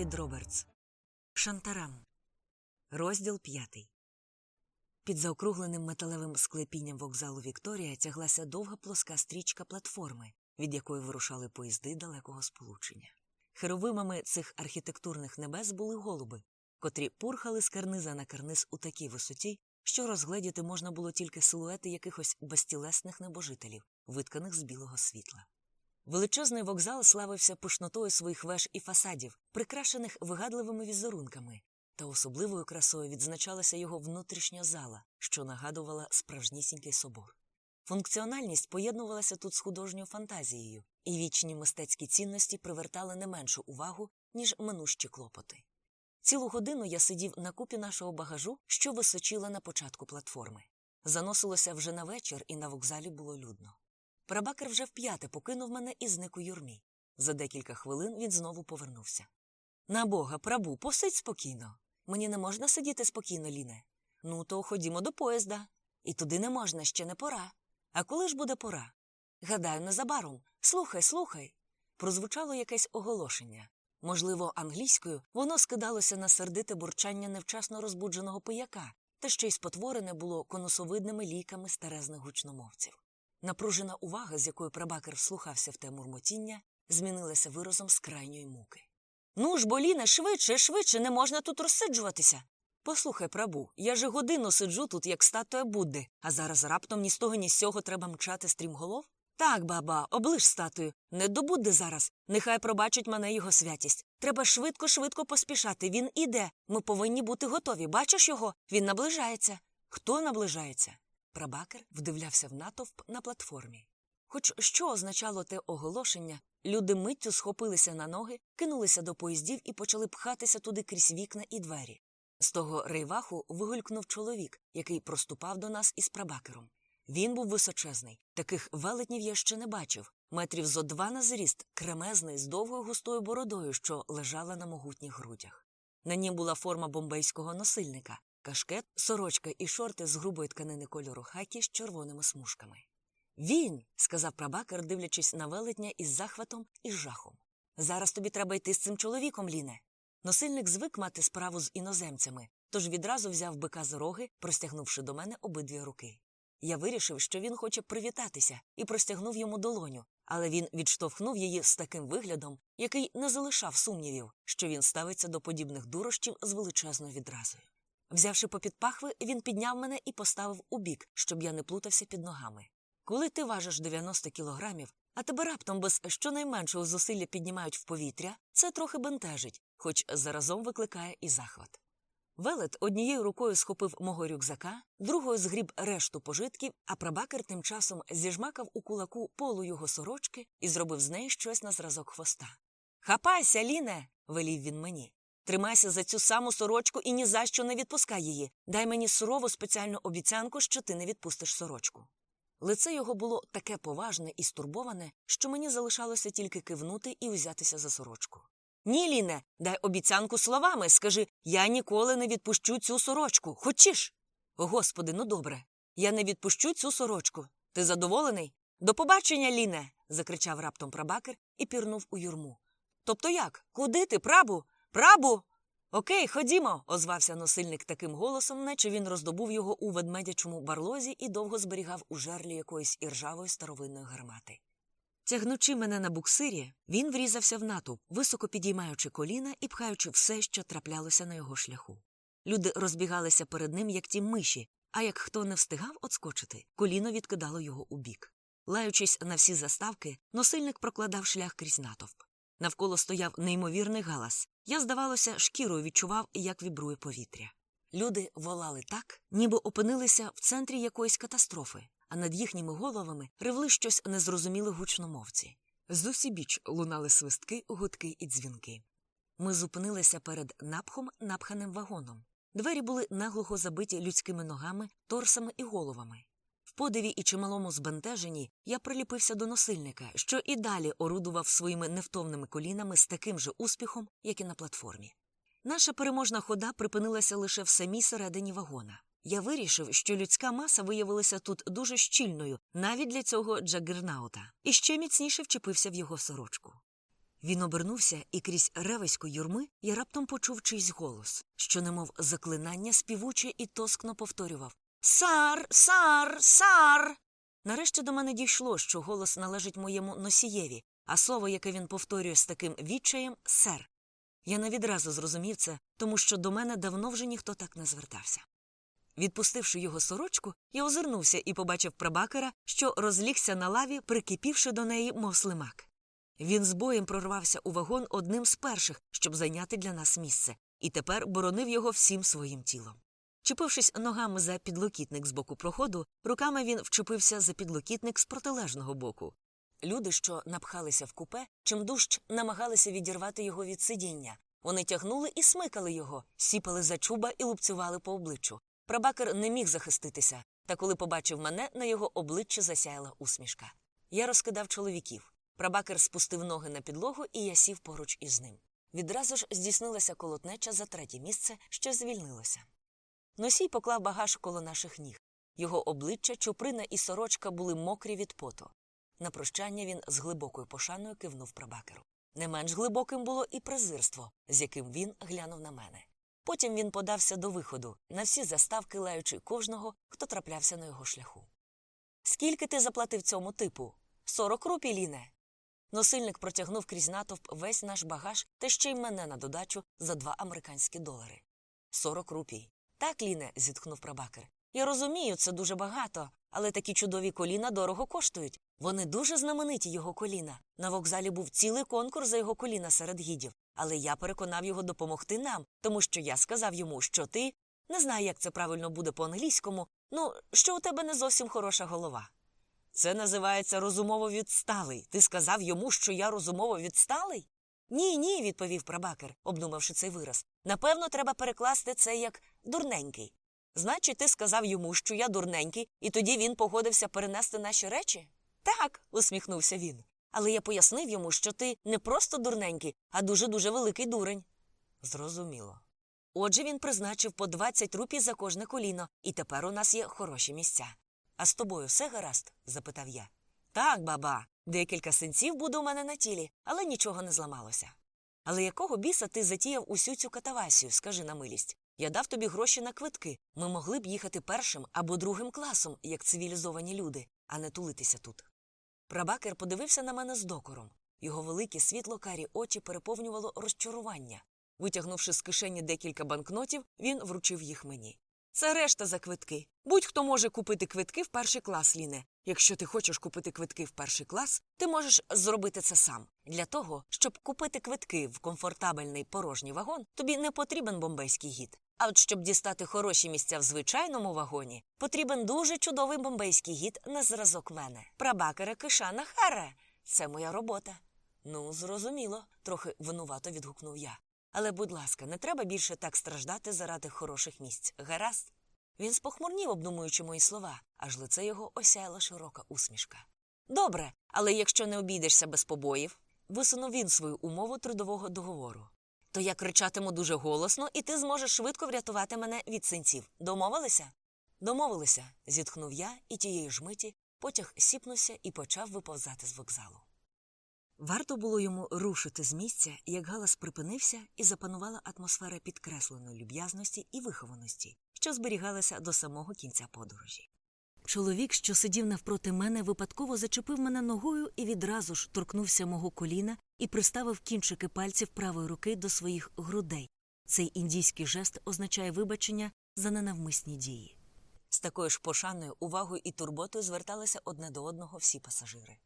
Девід Робертс. Шантарам. Розділ п'ятий. Під заокругленим металевим склепінням вокзалу Вікторія тяглася довга плоска стрічка платформи, від якої вирушали поїзди далекого сполучення. Херовимами цих архітектурних небес були голуби, котрі пурхали з карниза на карниз у такій висоті, що розгледіти можна було тільки силуети якихось безтілесних небожителів, витканих з білого світла. Величезний вокзал славився пишнотою своїх веж і фасадів, прикрашених вигадливими візерунками, та особливою красою відзначалася його внутрішня зала, що нагадувала справжнісінький собор. Функціональність поєднувалася тут з художньою фантазією, і вічні мистецькі цінності привертали не меншу увагу, ніж минущі клопоти. Цілу годину я сидів на купі нашого багажу, що височила на початку платформи. Заносилося вже на вечір, і на вокзалі було людно. Прабакер вже вп'яте покинув мене і зник у юрмі. За декілька хвилин він знову повернувся. На бога, прабу, посидь спокійно. Мені не можна сидіти спокійно, Ліне. Ну, то ходімо до поїзда. І туди не можна, ще не пора. А коли ж буде пора? Гадаю, незабаром. Слухай, слухай. Прозвучало якесь оголошення. Можливо, англійською воно скидалося на сердите бурчання невчасно розбудженого пияка, та ще й спотворене було конусовидними ліками старезних гучномовців. Напружена увага, з якою прабакер вслухався в те мурмотіння, змінилася виразом з крайньої муки. Ну ж, боліне, швидше, швидше, не можна тут розсиджуватися. Послухай, прабу, я же годину сиджу тут, як статуя Будди, а зараз раптом ні з того, ні з сього треба мчати стрімголов? Так, баба, оближ статую. Не до Будди зараз. Нехай пробачить мене його святість. Треба швидко, швидко поспішати. Він іде. Ми повинні бути готові. Бачиш його? Він наближається. Хто наближається? Прабакер вдивлявся в натовп на платформі. Хоч що означало те оголошення, люди миттю схопилися на ноги, кинулися до поїздів і почали пхатися туди крізь вікна і двері. З того рейваху вигулькнув чоловік, який проступав до нас із прабакером. Він був височезний, таких велетнів я ще не бачив, метрів зо два на зріст, кремезний, з довгою густою бородою, що лежала на могутніх грудях. На нім була форма бомбейського носильника, кашкет, сорочка і шорти з грубої тканини кольору хакі з червоними смужками. Він, сказав прабакер, дивлячись на велетня із захватом і жахом. Зараз тобі треба йти з цим чоловіком, Ліне. Носильник звик мати справу з іноземцями, тож відразу взяв бика за роги, простягнувши до мене обидві руки. Я вирішив, що він хоче привітатися, і простягнув йому долоню, але він відштовхнув її з таким виглядом, який не залишав сумнівів, що він ставиться до подібних дурощів з величезною відразою. Взявши попід пахви, він підняв мене і поставив у бік, щоб я не плутався під ногами. Коли ти важиш 90 кілограмів, а тебе раптом без щонайменшого зусилля піднімають в повітря, це трохи бентежить, хоч заразом викликає і захват. Велет однією рукою схопив мого рюкзака, другою згріб решту пожитків, а прабакер тим часом зіжмакав у кулаку полу його сорочки і зробив з неї щось на зразок хвоста. Хапайся, Ліне, велів він мені. Тримайся за цю саму сорочку і ні за що не відпускай її. Дай мені сурову спеціальну обіцянку, що ти не відпустиш сорочку. Лице його було таке поважне і стурбоване, що мені залишалося тільки кивнути і узятися за сорочку. Ні, Ліне, дай обіцянку словами. Скажи я ніколи не відпущу цю сорочку. Хочеш? Господи, ну добре. Я не відпущу цю сорочку. Ти задоволений? До побачення, Ліне. закричав раптом прабакер і пірнув у юрму. Тобто як? Куди ти, прабу? Прабу? Окей, ходімо, озвався носильник таким голосом, наче він роздобув його у ведмедячому барлозі і довго зберігав у жерлі якоїсь іржавої старовинної гармати. Тягнучи мене на буксирі, він врізався в натовп, високо підіймаючи коліна і пхаючи все, що траплялося на його шляху. Люди розбігалися перед ним, як ті миші, а як хто не встигав отскочити, коліно відкидало його у бік. Лаючись на всі заставки, носильник прокладав шлях крізь натовп. Навколо стояв неймовірний галас. Я, здавалося, шкірою відчував, як вібрує повітря. Люди волали так, ніби опинилися в центрі якоїсь катастрофи, а над їхніми головами ревли щось незрозуміле гучномовці. З усібіч лунали свистки, гудки і дзвінки. Ми зупинилися перед напхом напханим вагоном. Двері були наглухо забиті людськими ногами, торсами і головами. В подиві і чималому збентеженні я приліпився до носильника, що і далі орудував своїми невтомними колінами з таким же успіхом, як і на платформі. Наша переможна хода припинилася лише в самій середині вагона. Я вирішив, що людська маса виявилася тут дуже щільною, навіть для цього джагернаута, і ще міцніше вчепився в його сорочку. Він обернувся, і крізь ревесько юрми я раптом почув чийсь голос, що, немов заклинання, співуче і тоскно повторював Сар, сар, сар. Нарешті до мене дійшло, що голос належить моєму носієві, а слово, яке він повторює з таким відчаєм сер. Я не відразу зрозумів це, тому що до мене давно вже ніхто так не звертався. Відпустивши його сорочку, я озирнувся і побачив прабакера, що розлігся на лаві, прикипівши до неї, мов слимак. Він з боєм прорвався у вагон одним з перших, щоб зайняти для нас місце, і тепер боронив його всім своїм тілом. Чепившись ногами за підлокітник з боку проходу, руками він вчепився за підлокітник з протилежного боку. Люди, що напхалися в купе, чимдужч намагалися відірвати його від сидіння. Вони тягнули і смикали його, сіпали за чуба і лупцювали по обличчю. Прабакер не міг захиститися, та коли побачив мене, на його обличчі засяяла усмішка. Я розкидав чоловіків. Прабакер спустив ноги на підлогу, і я сів поруч із ним. Відразу ж здійснилася колотнеча за третє місце, що звільнилося. Носій поклав багаж коло наших ніг. Його обличчя, чуприна і сорочка були мокрі від поту. На прощання він з глибокою пошаною кивнув прабакеру. Не менш глибоким було і презирство, з яким він глянув на мене. Потім він подався до виходу, на всі заставки лаючи кожного, хто траплявся на його шляху. Скільки ти заплатив цьому типу? Сорок рупій, Ліне. Носильник протягнув крізь натовп весь наш багаж та ще й мене на додачу за два американські долари. Сорок рупій. Так, Ліне, зітхнув прабакер. Я розумію, це дуже багато, але такі чудові коліна дорого коштують. Вони дуже знамениті його коліна. На вокзалі був цілий конкурс за його коліна серед гідів, але я переконав його допомогти нам, тому що я сказав йому, що ти не знаю, як це правильно буде по-англійському, ну, що у тебе не зовсім хороша голова. Це називається розумово відсталий. Ти сказав йому, що я розумово відсталий? Ні, ні, відповів прабакер, обдумавши цей вираз. Напевно, треба перекласти це як дурненький. Значить, ти сказав йому, що я дурненький, і тоді він погодився перенести наші речі? Так, усміхнувся він. Але я пояснив йому, що ти не просто дурненький, а дуже дуже великий дурень. Зрозуміло. Отже, він призначив по 20 рупій за кожне коліно, і тепер у нас є хороші місця. А з тобою все гаразд? запитав я. Так, баба, декілька синців буде у мене на тілі, але нічого не зламалося. Але якого біса ти затіяв усю цю катавасію, скажи на милість? Я дав тобі гроші на квитки. Ми могли б їхати першим або другим класом, як цивілізовані люди, а не тулитися тут. Прабакер подивився на мене з докором. Його великі світло карі очі переповнювало розчарування. Витягнувши з кишені декілька банкнотів, він вручив їх мені. Це решта за квитки. Будь-хто може купити квитки в перший клас, Ліне. Якщо ти хочеш купити квитки в перший клас, ти можеш зробити це сам. Для того, щоб купити квитки в комфортабельний порожній вагон, тобі не потрібен бомбейський гід. А от щоб дістати хороші місця в звичайному вагоні, потрібен дуже чудовий бомбейський гід на зразок мене. Прабакера Кишана Харе. Це моя робота. Ну, зрозуміло, трохи винувато відгукнув я. Але, будь ласка, не треба більше так страждати заради хороших місць. Гаразд? Він спохмурнів, обдумуючи мої слова, аж лице його осяяла широка усмішка. Добре, але якщо не обійдешся без побоїв, висунув він свою умову трудового договору. То я кричатиму дуже голосно, і ти зможеш швидко врятувати мене від синців. Домовилися? Домовилися, зітхнув я, і тієї ж миті потяг сіпнувся і почав виповзати з вокзалу. Варто було йому рушити з місця, як галас припинився і запанувала атмосфера підкресленої люб'язності і вихованості, що зберігалася до самого кінця подорожі. Чоловік, що сидів навпроти мене, випадково зачепив мене ногою і відразу ж торкнувся мого коліна і приставив кінчики пальців правої руки до своїх грудей. Цей індійський жест означає вибачення за ненавмисні дії. З такою ж пошаною, увагою і турботою зверталися одне до одного всі пасажири.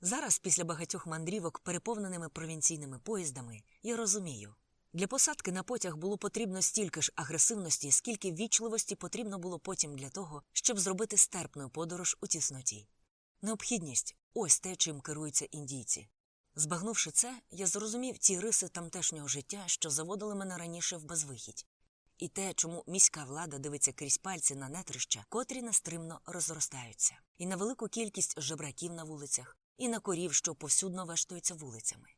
Зараз, після багатьох мандрівок, переповненими провінційними поїздами, я розумію. Для посадки на потяг було потрібно стільки ж агресивності, скільки вічливості потрібно було потім для того, щоб зробити стерпну подорож у тісноті. Необхідність ось те, чим керуються індійці. Збагнувши це, я зрозумів ті риси тамтешнього життя, що заводили мене раніше в безвихідь, і те, чому міська влада дивиться крізь пальці на нетрища, котрі нестримно розростаються, і на велику кількість жебраків на вулицях, і на корів, що повсюдно вештуються вулицями.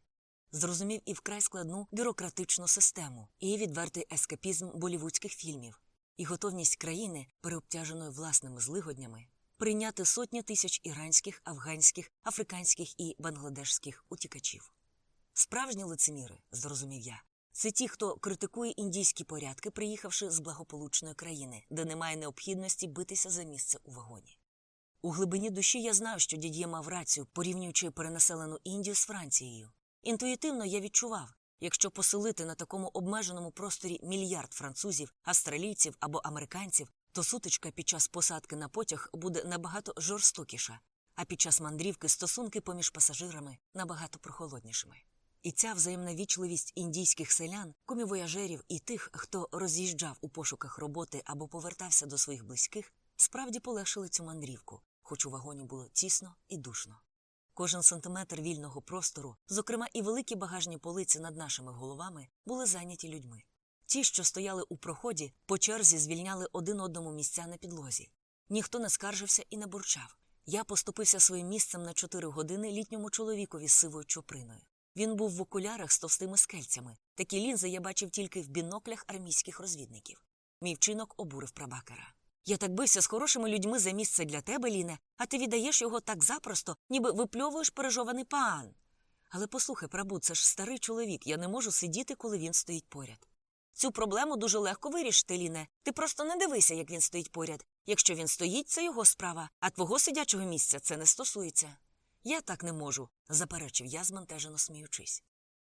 Зрозумів і вкрай складну бюрократичну систему, і відвертий ескапізм болівудських фільмів, і готовність країни, переобтяженої власними злигоднями, прийняти сотні тисяч іранських, афганських, африканських і бангладешських утікачів. Справжні лицеміри, зрозумів я. Це ті, хто критикує індійські порядки, приїхавши з благополучної країни, де немає необхідності битися за місце у вагоні. У глибині душі я знав, що дід'є мав рацію, порівнюючи перенаселену Індію з Францією. Інтуїтивно я відчував, якщо поселити на такому обмеженому просторі мільярд французів, австралійців або американців, то сутичка під час посадки на потяг буде набагато жорстокіша, а під час мандрівки стосунки поміж пасажирами набагато прохолоднішими. І ця взаємна вічливість індійських селян, комівояжерів і тих, хто роз'їжджав у пошуках роботи або повертався до своїх близьких, справді полегшили цю мандрівку, хоч у вагоні було тісно і душно. Кожен сантиметр вільного простору, зокрема і великі багажні полиці над нашими головами, були зайняті людьми. Ті, що стояли у проході, по черзі звільняли один одному місця на підлозі. Ніхто не скаржився і не бурчав. Я поступився своїм місцем на чотири години літньому чоловікові з сивою чоприною. Він був в окулярах з товстими скельцями. Такі лінзи я бачив тільки в біноклях армійських розвідників. Мій вчинок обурив прабакера. Я так бився з хорошими людьми за місце для тебе, Ліне, а ти віддаєш його так запросто, ніби випльовуєш пережований пан. Але послухай, прабу, це ж старий чоловік, я не можу сидіти, коли він стоїть поряд. Цю проблему дуже легко вирішити, Ліне. Ти просто не дивися, як він стоїть поряд. Якщо він стоїть, це його справа, а твого сидячого місця це не стосується. Я так не можу, заперечив я, зментежено сміючись.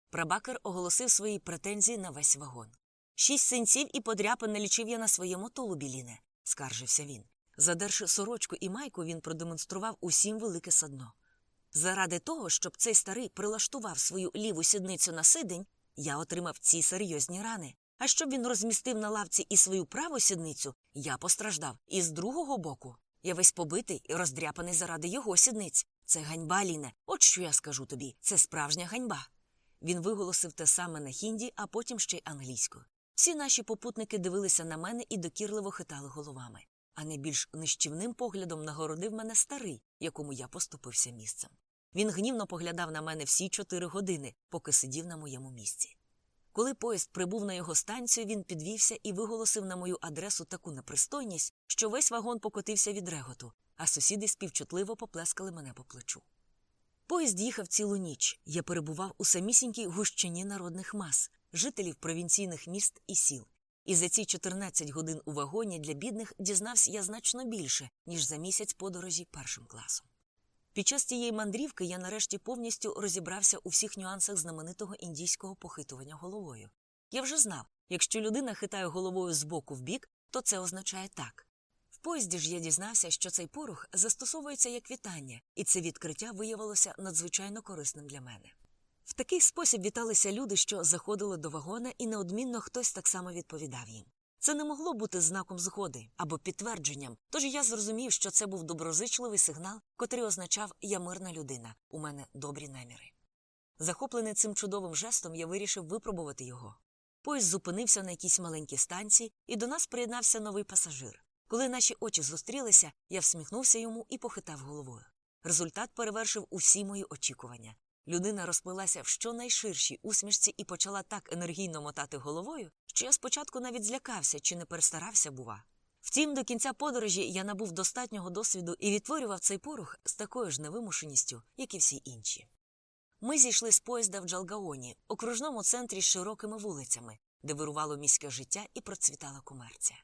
Прабакер оголосив свої претензії на весь вагон. Шість синців і подряпин налічив я на своєму тулубі, Ліне, скаржився він. Задерши сорочку і майку, він продемонстрував усім велике садно. Заради того, щоб цей старий прилаштував свою ліву сідницю на сидень, я отримав ці серйозні рани. А щоб він розмістив на лавці і свою праву сідницю, я постраждав і з другого боку. Я весь побитий і роздряпаний заради його сідниць. Це ганьба, Ліне. От що я скажу тобі, це справжня ганьба. Він виголосив те саме на хінді, а потім ще й англійською. Всі наші попутники дивилися на мене і докірливо хитали головами, а найбільш нищівним поглядом нагородив мене старий, якому я поступився місцем. Він гнівно поглядав на мене всі чотири години, поки сидів на моєму місці. Коли поїзд прибув на його станцію, він підвівся і виголосив на мою адресу таку непристойність, що весь вагон покотився від реготу, а сусіди співчутливо поплескали мене по плечу. Поїзд їхав цілу ніч. Я перебував у самісінькій гущині народних мас, жителів провінційних міст і сіл. І за ці 14 годин у вагоні для бідних дізнався я значно більше, ніж за місяць подорожі першим класом. Під час тієї мандрівки я нарешті повністю розібрався у всіх нюансах знаменитого індійського похитування головою. Я вже знав, якщо людина хитає головою з боку в бік, то це означає так. В поїзді ж я дізнався, що цей порух застосовується як вітання, і це відкриття виявилося надзвичайно корисним для мене. В такий спосіб віталися люди, що заходили до вагона, і неодмінно хтось так само відповідав їм. Це не могло бути знаком згоди або підтвердженням, тож я зрозумів, що це був доброзичливий сигнал, котрий означав я мирна людина, у мене добрі наміри. Захоплений цим чудовим жестом, я вирішив випробувати його. Поїзд зупинився на якійсь маленькій станції, і до нас приєднався новий пасажир. Коли наші очі зустрілися, я всміхнувся йому і похитав головою. Результат перевершив усі мої очікування. Людина розплилася в щонайширшій усмішці і почала так енергійно мотати головою, що я спочатку навіть злякався чи не перестарався, бува. Втім, до кінця подорожі я набув достатнього досвіду і відтворював цей порух з такою ж невимушеністю, як і всі інші. Ми зійшли з поїзда в Джалгаоні, окружному центрі з широкими вулицями, де вирувало міське життя і процвітала комерція.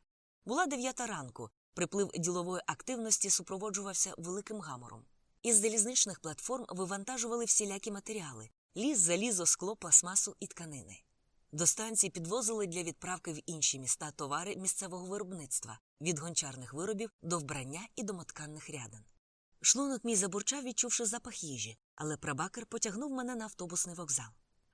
Була дев'ята ранку, приплив ділової активності супроводжувався великим гамором. Із залізничних платформ вивантажували всілякі матеріали ліс, залізо, скло, пластмасу і тканини. До станції підвозили для відправки в інші міста товари місцевого виробництва від гончарних виробів до вбрання і домотканних рядин. Шлунок мій забурчав, відчувши запах їжі, але прабакер потягнув мене на автобусний вокзал.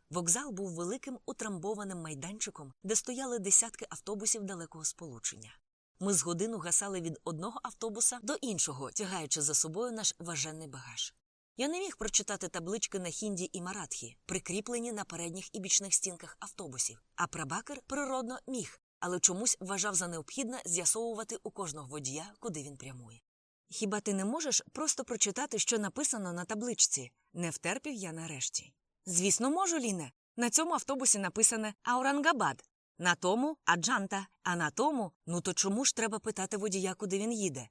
Вокзал був великим утрамбованим майданчиком, де стояли десятки автобусів далекого сполучення. Ми з годину гасали від одного автобуса до іншого, тягаючи за собою наш важенний багаж. Я не міг прочитати таблички на хінді і маратхі, прикріплені на передніх і бічних стінках автобусів, а прабакер природно міг, але чомусь вважав за необхідне з'ясовувати у кожного водія, куди він прямує. Хіба ти не можеш просто прочитати, що написано на табличці? Не втерпів я нарешті. Звісно, можу, Ліне. На цьому автобусі написане Аурангабад. На тому аджанта, а на тому, ну то чому ж треба питати водія, куди він їде?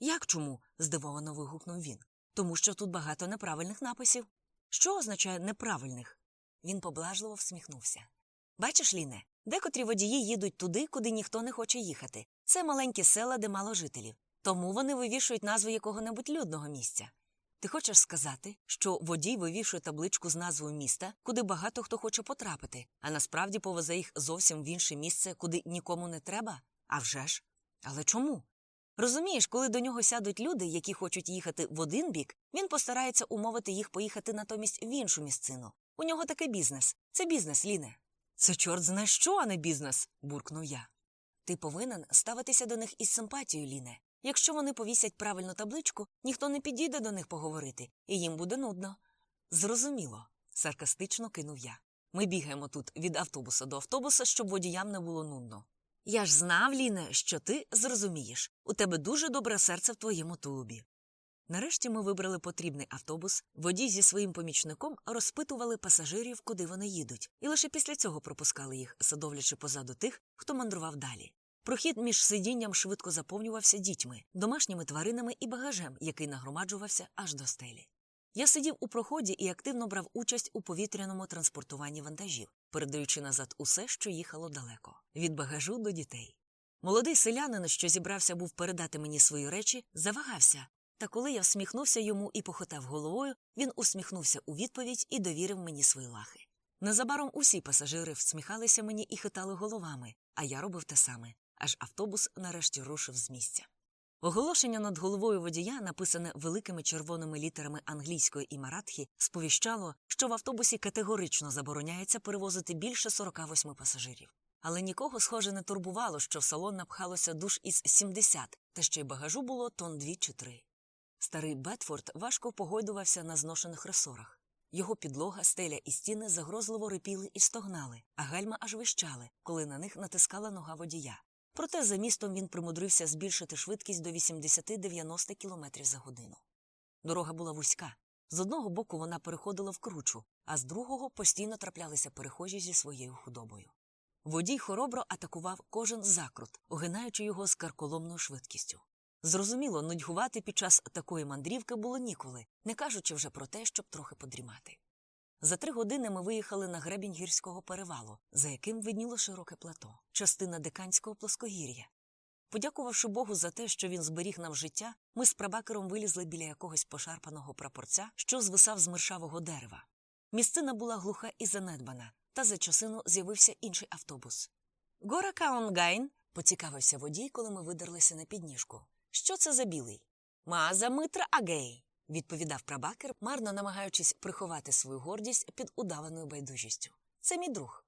Як чому? здивовано вигукнув він. Тому що тут багато неправильних написів. Що означає неправильних? Він поблажливо всміхнувся. Бачиш, Ліне, декотрі водії їдуть туди, куди ніхто не хоче їхати. Це маленькі села, де мало жителів. Тому вони вивішують назву якого-небудь людного місця. Ти хочеш сказати, що водій вивішує табличку з назвою міста, куди багато хто хоче потрапити, а насправді повезе їх зовсім в інше місце, куди нікому не треба? А вже ж? Але чому? Розумієш, коли до нього сядуть люди, які хочуть їхати в один бік, він постарається умовити їх поїхати натомість в іншу місцину. У нього такий бізнес. Це бізнес, Ліне. Це чорт знає що, а не бізнес, буркнув я. Ти повинен ставитися до них із симпатією, Ліне. Якщо вони повісять правильну табличку, ніхто не підійде до них поговорити, і їм буде нудно. Зрозуміло, саркастично кинув я. Ми бігаємо тут від автобуса до автобуса, щоб водіям не було нудно. Я ж знав, Ліне, що ти зрозумієш. У тебе дуже добре серце в твоєму тулубі. Нарешті ми вибрали потрібний автобус, водій зі своїм помічником розпитували пасажирів, куди вони їдуть, і лише після цього пропускали їх, садовлячи позаду тих, хто мандрував далі. Прохід між сидінням швидко заповнювався дітьми, домашніми тваринами і багажем, який нагромаджувався аж до стелі. Я сидів у проході і активно брав участь у повітряному транспортуванні вантажів, передаючи назад усе, що їхало далеко, від багажу до дітей. Молодий селянин, що зібрався був передати мені свої речі, завагався. Та коли я всміхнувся йому і похотав головою, він усміхнувся у відповідь і довірив мені свої лахи. Незабаром усі пасажири всміхалися мені і хитали головами, а я робив те саме, аж автобус нарешті рушив з місця. Оголошення над головою водія, написане великими червоними літерами англійської і маратхі, сповіщало, що в автобусі категорично забороняється перевозити більше 48 пасажирів. Але нікого, схоже, не турбувало, що в салон напхалося душ із 70, та ще й багажу було тон дві чи три. Старий Бетфорд важко погойдувався на зношених ресорах. Його підлога, стеля і стіни загрозливо рипіли і стогнали, а гальма аж вищали, коли на них натискала нога водія. Проте за містом він примудрився збільшити швидкість до 80-90 км за годину. Дорога була вузька. З одного боку вона переходила в кручу, а з другого постійно траплялися перехожі зі своєю худобою. Водій хоробро атакував кожен закрут, огинаючи його з карколомною швидкістю. Зрозуміло, нудьгувати під час такої мандрівки було ніколи, не кажучи вже про те, щоб трохи подрімати. За три години ми виїхали на гребінь гірського перевалу, за яким видніло широке плато, частина диканського плоскогір'я. Подякувавши Богу за те, що він зберіг нам життя, ми з Прабакером вилізли біля якогось пошарпаного прапорця, що звисав з миршавого дерева. Місцина була глуха і занедбана, та за часину з'явився інший автобус. Гора каун гайн, поцікавився водій, коли ми видерлися на підніжку. Що це за білий? Маза митра агей, відповідав Прабакер, марно намагаючись приховати свою гордість під удаваною байдужістю. Це мій друг.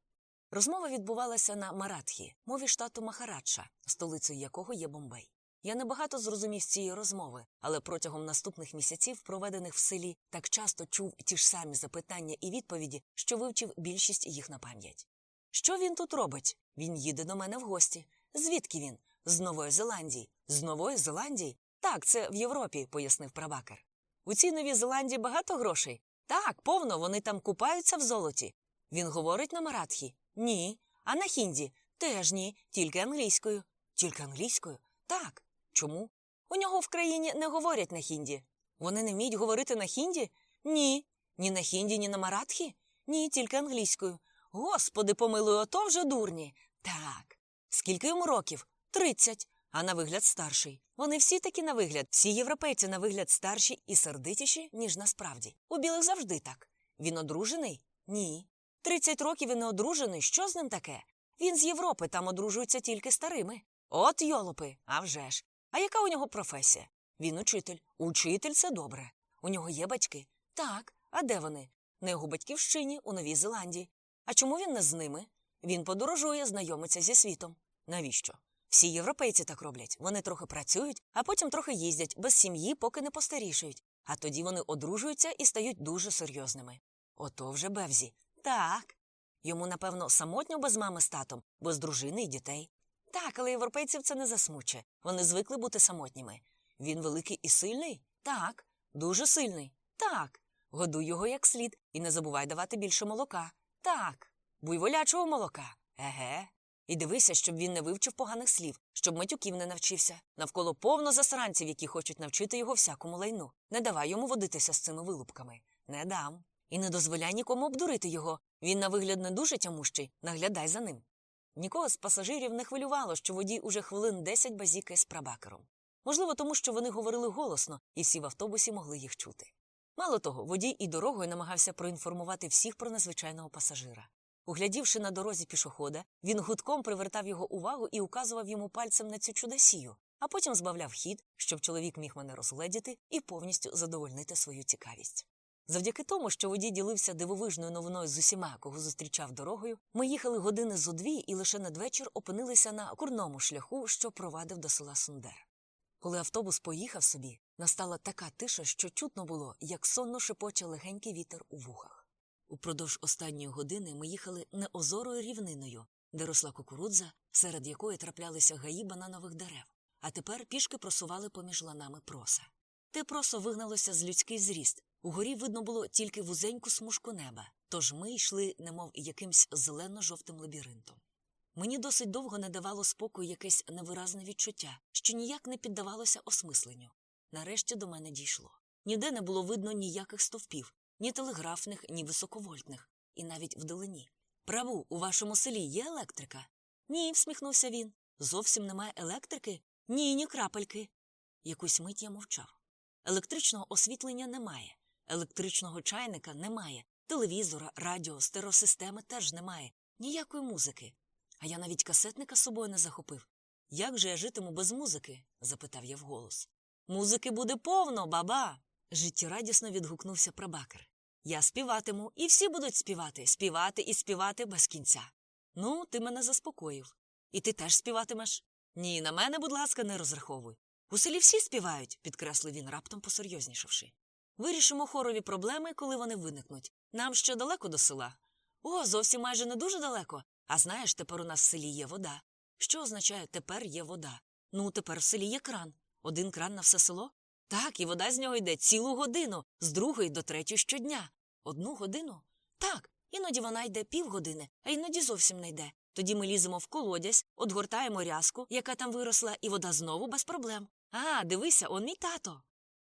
Розмова відбувалася на Маратхі, мові штату Махарадша, столицею якого є Бомбей. Я небагато зрозумів з цієї розмови, але протягом наступних місяців, проведених в селі, так часто чув ті ж самі запитання і відповіді, що вивчив більшість їх на пам'ять. Що він тут робить? Він їде до мене в гості. Звідки він? З Нової Зеландії. З Нової Зеландії? Так, це в Європі, пояснив прабакер. У цій Новій Зеландії багато грошей. Так, повно, вони там купаються в золоті. Він говорить на маратхі? Ні. А на хінді? Теж ні, тільки англійською. Тільки англійською? Так. Чому? У нього в країні не говорять на хінді. Вони не вміють говорити на хінді? Ні. Ні на хінді, ні на маратхі? Ні, тільки англійською. Господи, помилуй, ото вже дурні. Так. Скільки йому років? Тридцять. А на вигляд старший. Вони всі такі на вигляд, всі європейці на вигляд старші і сердитіші, ніж насправді. У білих завжди так. Він одружений? Ні. Тридцять років і не одружений. Що з ним таке? Він з Європи, там одружуються тільки старими. От йолопи, а вже ж. А яка у нього професія? Він учитель. Учитель це добре. У нього є батьки? Так. А де вони? На його батьківщині у Новій Зеландії. А чому він не з ними? Він подорожує, знайомиться зі світом. Навіщо? Всі європейці так роблять. Вони трохи працюють, а потім трохи їздять без сім'ї, поки не постарішують. А тоді вони одружуються і стають дуже серйозними. Ото вже Бевзі. Так. Йому, напевно, самотньо без мами з татом, без дружини і дітей. Так, але європейців це не засмуче. Вони звикли бути самотніми. Він великий і сильний? Так. Дуже сильний. Так. Годуй його як слід і не забувай давати більше молока. Так. Буйволячого молока. Еге. І дивися, щоб він не вивчив поганих слів, щоб матюків не навчився. Навколо повно засранців, які хочуть навчити його всякому лайну. Не давай йому водитися з цими вилупками. Не дам. І не дозволяй нікому обдурити його. Він на вигляд не дуже тямущий, наглядай за ним. Нікого з пасажирів не хвилювало, що водій уже хвилин десять базікає з прабакером. Можливо, тому що вони говорили голосно, і всі в автобусі могли їх чути. Мало того, водій і дорогою намагався проінформувати всіх про незвичайного пасажира. Углядівши на дорозі пішохода, він гудком привертав його увагу і указував йому пальцем на цю чудосію, а потім збавляв хід, щоб чоловік міг мене розгледіти і повністю задовольнити свою цікавість. Завдяки тому, що водій ділився дивовижною новиною з усіма, кого зустрічав дорогою, ми їхали години зо дві і лише надвечір опинилися на курному шляху, що провадив до села Сундер. Коли автобус поїхав собі, настала така тиша, що чутно було, як сонно шепоче легенький вітер у вухах. Упродовж останньої години ми їхали неозорою рівниною, де росла кукурудза, серед якої траплялися гаї бананових дерев, а тепер пішки просували поміж ланами проса. Те просо вигналося з людський зріст. Угорі видно було тільки вузеньку смужку неба, тож ми йшли, немов якимсь зелено-жовтим лабіринтом. Мені досить довго не давало спокою якесь невиразне відчуття, що ніяк не піддавалося осмисленню. Нарешті до мене дійшло. Ніде не було видно ніяких стовпів, ні телеграфних, ні високовольтних, і навіть вдалині. Праву, у вашому селі є електрика? Ні, всміхнувся він. Зовсім немає електрики? Ні, ні крапельки. Якусь мить я мовчав. Електричного освітлення немає, електричного чайника немає, телевізора, радіо, стереосистеми теж немає, ніякої музики. А я навіть касетника з собою не захопив. Як же я житиму без музики? запитав я вголос. Музики буде повно, баба. Життєрадісно відгукнувся прабакер. Я співатиму, і всі будуть співати, співати і співати без кінця. Ну, ти мене заспокоїв. І ти теж співатимеш? Ні, на мене, будь ласка, не розраховуй. У селі всі співають, підкреслив він, раптом посерйознішавши. Вирішимо хорові проблеми, коли вони виникнуть. Нам ще далеко до села. О, зовсім майже не дуже далеко. А знаєш, тепер у нас в селі є вода. Що означає тепер є вода? Ну, тепер в селі є кран. Один кран на все село? Так, і вода з нього йде цілу годину, з другої до третьої щодня. Одну годину? Так, іноді вона йде півгодини, а іноді зовсім не йде. Тоді ми ліземо в колодязь, отгортаємо рязку, яка там виросла, і вода знову без проблем. А, дивися, он мій тато.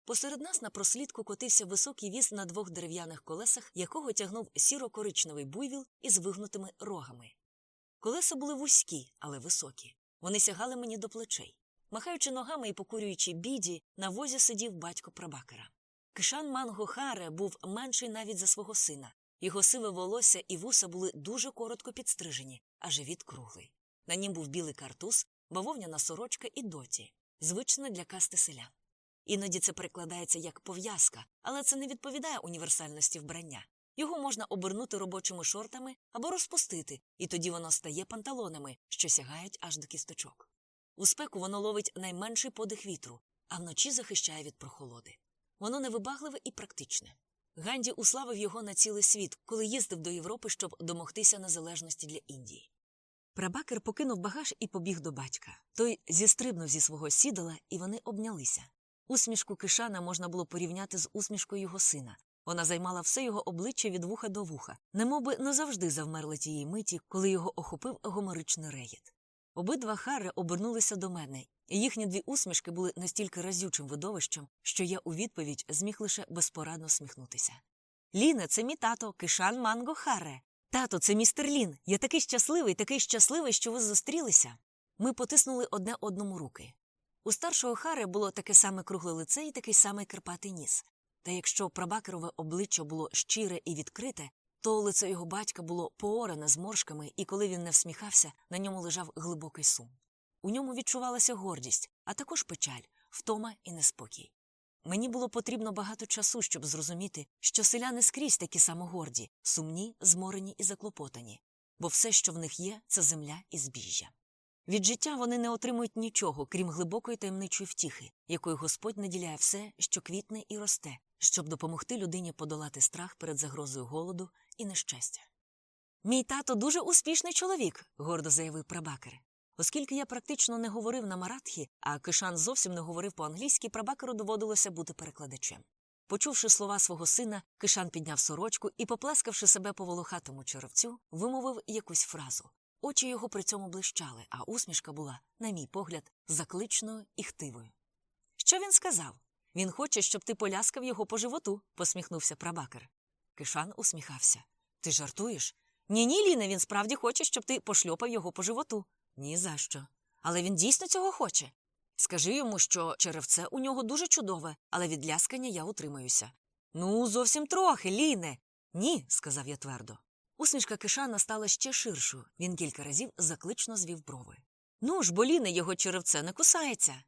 Посеред нас на прослідку котився високий віз на двох дерев'яних колесах, якого тягнув сіро-коричневий буйвіл із вигнутими рогами. Колеса були вузькі, але високі. Вони сягали мені до плечей. Махаючи ногами і покурюючи біді, на возі сидів батько прабакера. Кишан Манго Харе був менший навіть за свого сина. Його сиве волосся і вуса були дуже коротко підстрижені, а живіт круглий. На нім був білий картуз, бавовняна сорочка і доті, звична для касти селян. Іноді це перекладається як пов'язка, але це не відповідає універсальності вбрання. Його можна обернути робочими шортами або розпустити, і тоді воно стає панталонами, що сягають аж до кісточок. У спеку воно ловить найменший подих вітру, а вночі захищає від прохолоди. Воно невибагливе і практичне. Ганді уславив його на цілий світ, коли їздив до Європи, щоб домогтися незалежності для Індії. Прабакер покинув багаж і побіг до батька. Той зістрибнув зі свого сідала, і вони обнялися. Усмішку Кишана можна було порівняти з усмішкою його сина. Вона займала все його обличчя від вуха до вуха, немовби не завжди завмерла тієї миті, коли його охопив гоморичний регіт. Обидва хари обернулися до мене, їхні дві усмішки були настільки разючим видовищем, що я у відповідь зміг лише безпорадно сміхнутися. Ліне, це мій тато, Кишан Манго Харе. Тато, це містер Лін. Я такий щасливий, такий щасливий, що ви зустрілися. Ми потиснули одне одному руки. У старшого Хари було таке саме кругле лице і такий самий Карпатий ніс. Та якщо прабакерове обличчя було щире і відкрите, то лице його батька було поорене зморшками, і коли він не всміхався, на ньому лежав глибокий сум. У ньому відчувалася гордість, а також печаль, втома і неспокій. Мені було потрібно багато часу, щоб зрозуміти, що селяни скрізь такі самогорді, сумні, зморені і заклопотані, бо все, що в них є, це земля і збіжжя. Від життя вони не отримують нічого, крім глибокої таємничої втіхи, якою Господь наділяє все, що квітне і росте, щоб допомогти людині подолати страх перед загрозою голоду і нещастя. Мій тато дуже успішний чоловік, гордо заявив прабакер. Оскільки я практично не говорив на маратхі, а Кишан зовсім не говорив по-англійськи, прабакеру доводилося бути перекладачем. Почувши слова свого сина, Кишан підняв сорочку і, поплескавши себе по волохатому черевцю, вимовив якусь фразу. Очі його при цьому блищали, а усмішка була, на мій погляд, закличною і хтивою. Що він сказав? Він хоче, щоб ти поляскав його по животу, посміхнувся прабакер. Кишан усміхався. Ти жартуєш? Ні, ні, Ліне, він справді хоче, щоб ти пошльопав його по животу. Ні за що. Але він дійсно цього хоче. Скажи йому, що черевце у нього дуже чудове, але від ляскання я утримаюся. Ну, зовсім трохи, Ліне. Ні, сказав я твердо. Усмішка Кишана стала ще ширшою. Він кілька разів заклично звів брови. Ну ж, бо Ліне його черевце не кусається.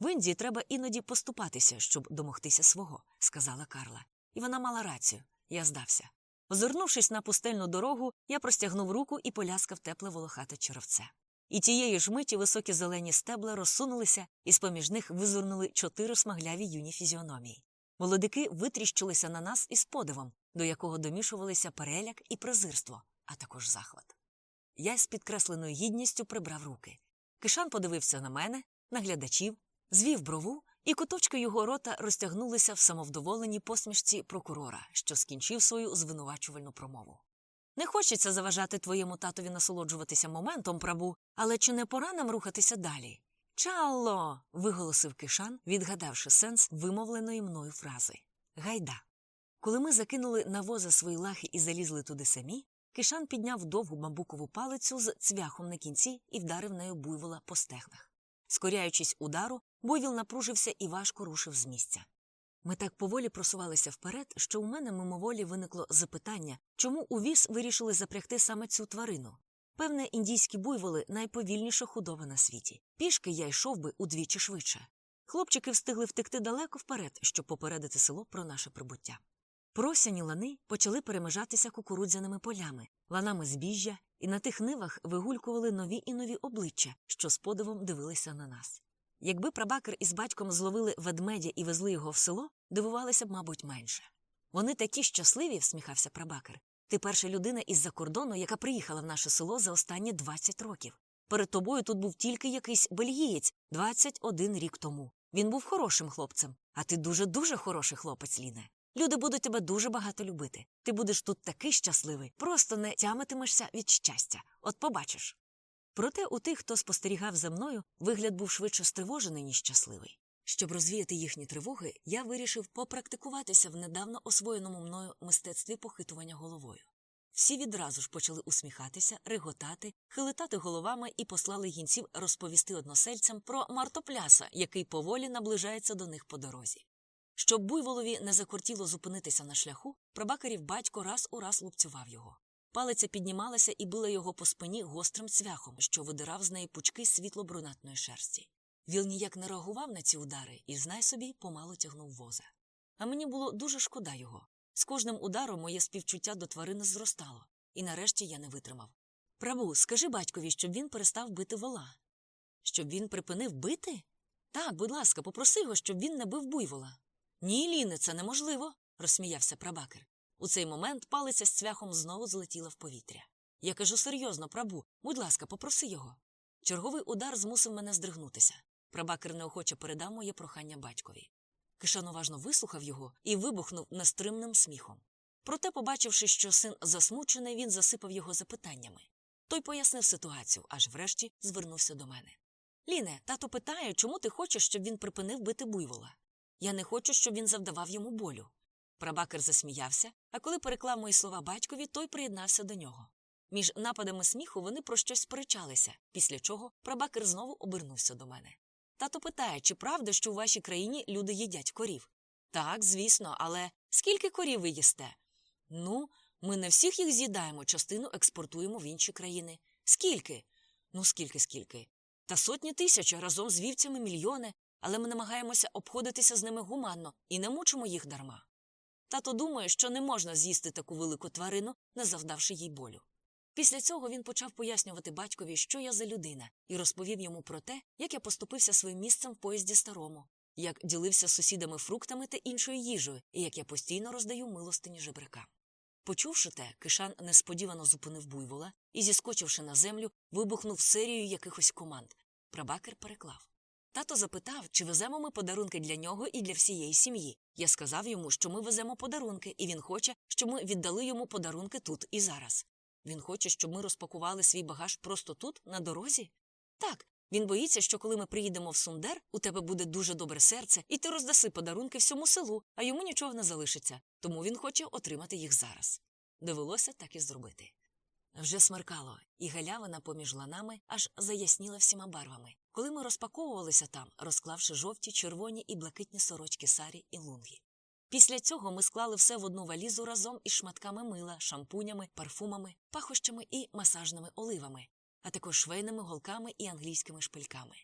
В Індії треба іноді поступатися, щоб домогтися свого, сказала Карла. І вона мала рацію. Я здався. Озирнувшись на пустельну дорогу, я простягнув руку і поляскав тепле волохате черевце. І тієї ж миті високі зелені стебла розсунулися, і з поміж них визирнули чотири смагляві юні фізіономії. Молодики витріщилися на нас із подивом, до якого домішувалися переляк і презирство, а також захват. Я з підкресленою гідністю прибрав руки. Кишан подивився на мене, на глядачів, звів брову, і куточки його рота розтягнулися в самовдоволеній посмішці прокурора, що скінчив свою звинувачувальну промову. Не хочеться заважати твоєму татові насолоджуватися моментом, прабу, але чи не пора нам рухатися далі? Чалло. виголосив Кишан, відгадавши сенс вимовленої мною фрази. Гайда. Коли ми закинули на воза свої лахи і залізли туди самі, Кишан підняв довгу бамбукову палицю з цвяхом на кінці і вдарив нею буйвола по стегнах. Скоряючись удару, буйвіл напружився і важко рушив з місця. Ми так поволі просувалися вперед, що у мене мимоволі виникло запитання, чому у віз вирішили запрягти саме цю тварину. Певне, індійські буйволи найповільніша худоба на світі. Пішки я йшов би удвічі швидше. Хлопчики встигли втекти далеко вперед, щоб попередити село про наше прибуття. Просяні лани почали перемежатися кукурудзяними полями, ланами збіжжя, і на тих нивах вигулькували нові і нові обличчя, що з подивом дивилися на нас. Якби прабакер із батьком зловили ведмедя і везли його в село, дивувалися б, мабуть, менше. Вони такі щасливі, всміхався прабакер. Ти перша людина із-за кордону, яка приїхала в наше село за останні 20 років. Перед тобою тут був тільки якийсь бельгієць 21 рік тому. Він був хорошим хлопцем, а ти дуже дуже хороший хлопець, Ліне. Люди будуть тебе дуже багато любити. Ти будеш тут такий щасливий, просто не тямитимешся від щастя. От побачиш. Проте у тих, хто спостерігав за мною, вигляд був швидше стривожений, ніж щасливий. Щоб розвіяти їхні тривоги, я вирішив попрактикуватися в недавно освоєному мною мистецтві похитування головою. Всі відразу ж почали усміхатися, реготати, хилитати головами і послали гінців розповісти односельцям про мартопляса, який поволі наближається до них по дорозі. Щоб буйволові не закортіло зупинитися на шляху, прабакарів батько раз у раз лупцював його. Палиця піднімалася і била його по спині гострим цвяхом, що видирав з неї пучки світло-брунатної шерсті. Віл ніяк не реагував на ці удари і, знай собі, помало тягнув воза. А мені було дуже шкода його. З кожним ударом моє співчуття до тварини зростало, і нарешті я не витримав. Прабу, скажи батькові, щоб він перестав бити вола. Щоб він припинив бити? Так, будь ласка, попроси його, щоб він не бив буйвола. Ні, Ліне, це неможливо, розсміявся прабакер. У цей момент палиця з цвяхом знову злетіла в повітря. Я кажу серйозно, прабу, будь ласка, попроси його. Черговий удар змусив мене здригнутися. Прабакер неохоче передав моє прохання батькові. Кишан уважно вислухав його і вибухнув нестримним сміхом. Проте, побачивши, що син засмучений, він засипав його запитаннями. Той пояснив ситуацію, аж врешті звернувся до мене. Ліне, тато питає, чому ти хочеш, щоб він припинив бити буйвола? Я не хочу, щоб він завдавав йому болю. Прабакер засміявся, а коли переклав мої слова батькові, той приєднався до нього. Між нападами сміху вони про щось сперечалися, після чого прабакер знову обернувся до мене. Тато питає, чи правда, що у вашій країні люди їдять корів? Так, звісно, але скільки корів ви їсте? Ну, ми не всіх їх з'їдаємо, частину експортуємо в інші країни. Скільки? Ну, скільки, скільки? Та сотні тисяч разом з вівцями мільйони, але ми намагаємося обходитися з ними гуманно і не мучимо їх дарма. Тато думає, що не можна з'їсти таку велику тварину, не завдавши їй болю. Після цього він почав пояснювати батькові, що я за людина, і розповів йому про те, як я поступився своїм місцем в поїзді старому, як ділився з сусідами фруктами та іншою їжею, і як я постійно роздаю милостині жебракам. Почувши те, кишан несподівано зупинив буйвола і, зіскочивши на землю, вибухнув серію якихось команд. Прабакер переклав. Тато запитав, чи веземо ми подарунки для нього і для всієї сім'ї. Я сказав йому, що ми веземо подарунки, і він хоче, щоб ми віддали йому подарунки тут і зараз. Він хоче, щоб ми розпакували свій багаж просто тут, на дорозі? Так, Він боїться, що коли ми приїдемо в Сундер, у тебе буде дуже добре серце, і ти роздаси подарунки всьому селу, а йому нічого не залишиться, тому він хоче отримати їх зараз. Довелося так і зробити. Вже смеркало, і галявина поміж ланами аж заясніла всіма барвами, коли ми розпаковувалися там, розклавши жовті, червоні і блакитні сорочки сарі і лунги. Після цього ми склали все в одну валізу разом із шматками мила, шампунями, парфумами, пахощами і масажними оливами, а також швейними голками і англійськими шпильками.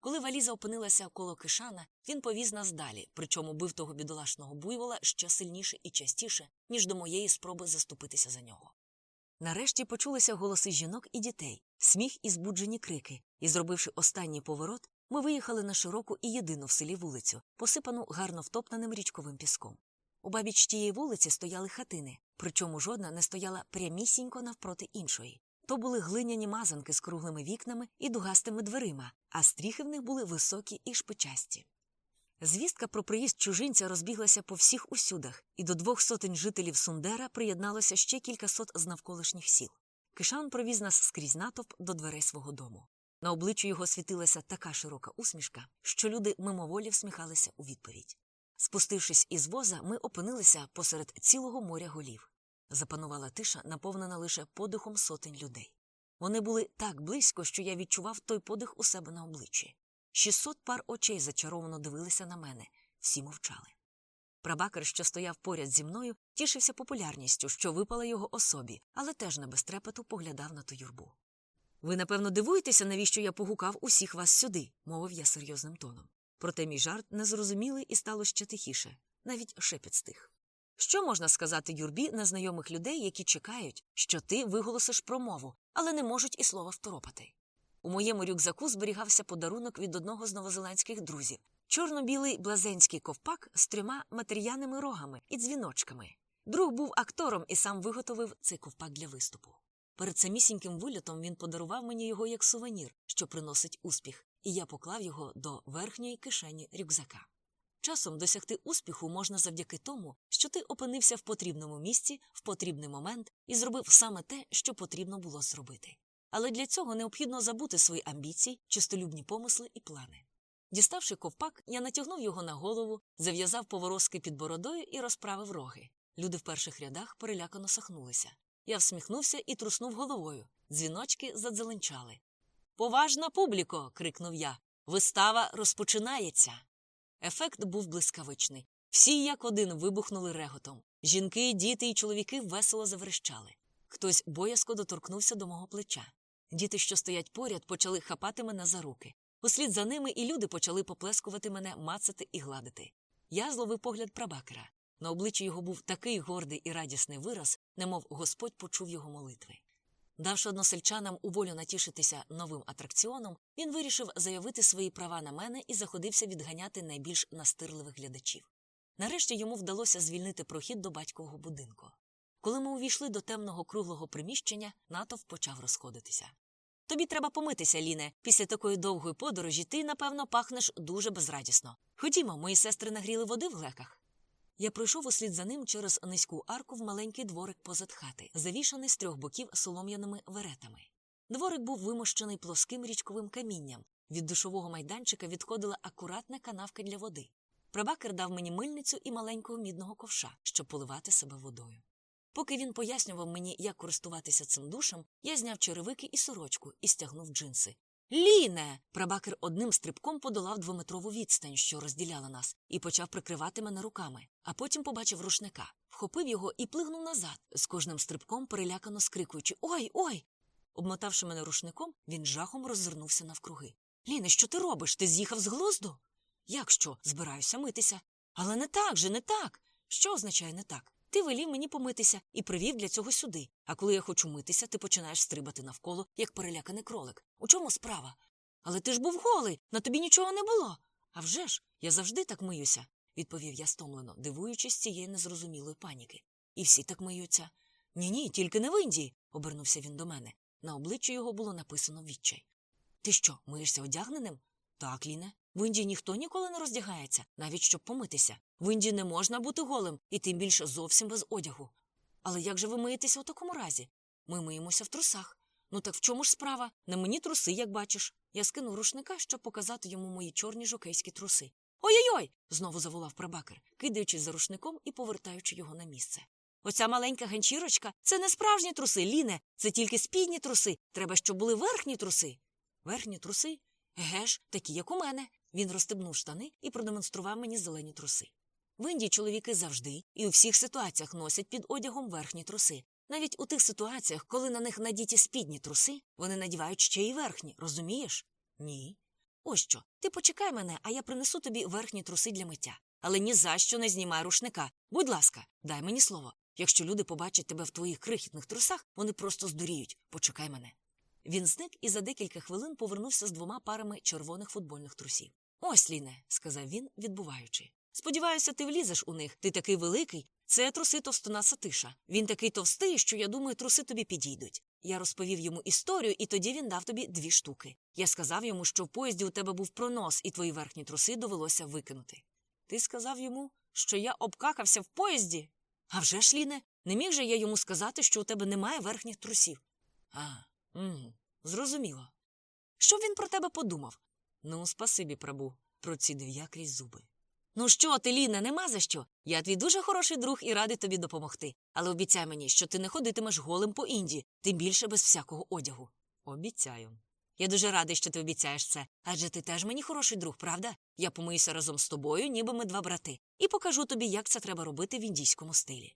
Коли валіза опинилася коло кишана, він повіз нас далі, причому бив того бідолашного буйвола ще сильніше і частіше, ніж до моєї спроби заступитися за нього. Нарешті почулися голоси жінок і дітей, сміх і збуджені крики, і, зробивши останній поворот, ми виїхали на широку і єдину в селі вулицю, посипану гарно втоптаним річковим піском. У бабіч тієї вулиці стояли хатини, причому жодна не стояла прямісінько навпроти іншої. То були глиняні мазанки з круглими вікнами і дугастими дверима, а стріхи в них були високі і шпичасті. Звістка про приїзд чужинця розбіглася по всіх усюдах, і до двох сотень жителів Сундера приєдналося ще кількасот з навколишніх сіл. Кишан провіз нас скрізь натовп до дверей свого дому. На обличчі його світилася така широка усмішка, що люди мимоволі всміхалися у відповідь. Спустившись із воза, ми опинилися посеред цілого моря голів. Запанувала тиша, наповнена лише подихом сотень людей. Вони були так близько, що я відчував той подих у себе на обличчі. Шістсот пар очей зачаровано дивилися на мене, всі мовчали. Прабакер, що стояв поряд зі мною, тішився популярністю, що випала його особі, але теж не без трепету поглядав на ту юрбу. Ви, напевно, дивуєтеся, навіщо я погукав усіх вас сюди, мовив я серйозним тоном. Проте мій жарт не зрозумілий і стало ще тихіше, навіть шепіт стих. Що можна сказати юрбі незнайомих людей, які чекають, що ти виголосиш промову, але не можуть і слова второпати? У моєму рюкзаку зберігався подарунок від одного з новозеландських друзів чорно-білий блазенський ковпак з трьома матер'яними рогами і дзвіночками. Друг був актором і сам виготовив цей ковпак для виступу. Перед самісіньким вильотом він подарував мені його як сувенір, що приносить успіх, і я поклав його до верхньої кишені рюкзака. Часом досягти успіху можна завдяки тому, що ти опинився в потрібному місці в потрібний момент і зробив саме те, що потрібно було зробити. Але для цього необхідно забути свої амбіції, чистолюбні помисли і плани. Діставши ковпак, я натягнув його на голову, зав'язав поворозки під бородою і розправив роги. Люди в перших рядах перелякано сахнулися. Я всміхнувся і труснув головою. Дзвіночки задзеленчали. Поважна публіко. крикнув я. Вистава розпочинається. Ефект був блискавичний. Всі як один вибухнули реготом. Жінки, діти і чоловіки весело заверещали. Хтось боязко доторкнувся до мого плеча. Діти, що стоять поряд, почали хапати мене за руки. Услід за ними і люди почали поплескувати мене, мацати і гладити. Я зловив погляд прабакера. На обличчі його був такий гордий і радісний вираз, немов Господь почув його молитви. Давши односельчанам у волю натішитися новим атракціоном, він вирішив заявити свої права на мене і заходився відганяти найбільш настирливих глядачів. Нарешті йому вдалося звільнити прохід до батькового будинку. Коли ми увійшли до темного круглого приміщення, натовп почав розходитися. Тобі треба помитися, Ліне. Після такої довгої подорожі ти, напевно, пахнеш дуже безрадісно. Ходімо, мої сестри нагріли води в глеках. Я пройшов услід за ним через низьку арку в маленький дворик позад хати, завішаний з трьох боків солом'яними веретами. Дворик був вимощений плоским річковим камінням. Від душового майданчика відходила акуратна канавка для води. Прабакер дав мені мильницю і маленького мідного ковша, щоб поливати себе водою. Поки він пояснював мені, як користуватися цим душем, я зняв черевики і сорочку і стягнув джинси. Ліне. Прабакер одним стрибком подолав двометрову відстань, що розділяла нас, і почав прикривати мене руками, а потім побачив рушника, вхопив його і плигнув назад, з кожним стрибком перелякано скрикуючи Ой, ой. Обмотавши мене рушником, він жахом роззирнувся навкруги. Ліне, що ти робиш? Ти з'їхав з глузду? Як що? Збираюся митися. Але не так же, не так. Що означає не так? Ти велів мені помитися і привів для цього сюди. А коли я хочу митися, ти починаєш стрибати навколо, як переляканий кролик. У чому справа? Але ти ж був голий, на тобі нічого не було. «А вже ж, я завжди так миюся, відповів я стомлено, дивуючись цієї незрозумілої паніки. І всі так миються. Ні, ні, тільки не в Індії, обернувся він до мене. На обличчі його було написано відчай. Ти що, миєшся одягненим? Так, Ліне. В Індії ніхто ніколи не роздягається, навіть щоб помитися. В Індії не можна бути голим, і тим більше зовсім без одягу. Але як же ви миєтеся у такому разі? Ми миємося в трусах. Ну так в чому ж справа? На мені труси, як бачиш. Я скинув рушника, щоб показати йому мої чорні жокейські труси. Ой-ой-ой. знову заволав прабакер, кидаючись за рушником і повертаючи його на місце. Оця маленька ганчірочка це не справжні труси, Ліне, це тільки спідні труси. Треба, щоб були верхні труси. Верхні труси? Еге ж, такі, як у мене. Він розстебнув штани і продемонстрував мені зелені труси. В Індії чоловіки завжди і у всіх ситуаціях носять під одягом верхні труси. Навіть у тих ситуаціях, коли на них надіті спідні труси, вони надівають ще й верхні, розумієш? Ні. Ось що, ти почекай мене, а я принесу тобі верхні труси для миття. Але ні за що не знімай рушника. Будь ласка, дай мені слово. Якщо люди побачать тебе в твоїх крихітних трусах, вони просто здуріють. Почекай мене. Він зник і за декілька хвилин повернувся з двома парами червоних футбольних трусів. Ось, Ліне, сказав він, відбуваючи. Сподіваюся, ти влізеш у них. Ти такий великий. Це труси товстуна сатиша. Він такий товстий, що я думаю, труси тобі підійдуть. Я розповів йому історію, і тоді він дав тобі дві штуки. Я сказав йому, що в поїзді у тебе був пронос, і твої верхні труси довелося викинути. Ти сказав йому, що я обкакався в поїзді? А вже ж, Ліне, не міг же я йому сказати, що у тебе немає верхніх трусів. А, угу, зрозуміло. Що він про тебе подумав? Ну, спасибі, прабу, процідив я крізь зуби. Ну що ти, Ліна, нема за що? Я твій дуже хороший друг і радий тобі допомогти. Але обіцяй мені, що ти не ходитимеш голим по Індії, тим більше без всякого одягу. Обіцяю. Я дуже радий, що ти обіцяєш це, адже ти теж мені хороший друг, правда? Я помиюся разом з тобою, ніби ми два брати, і покажу тобі, як це треба робити в індійському стилі.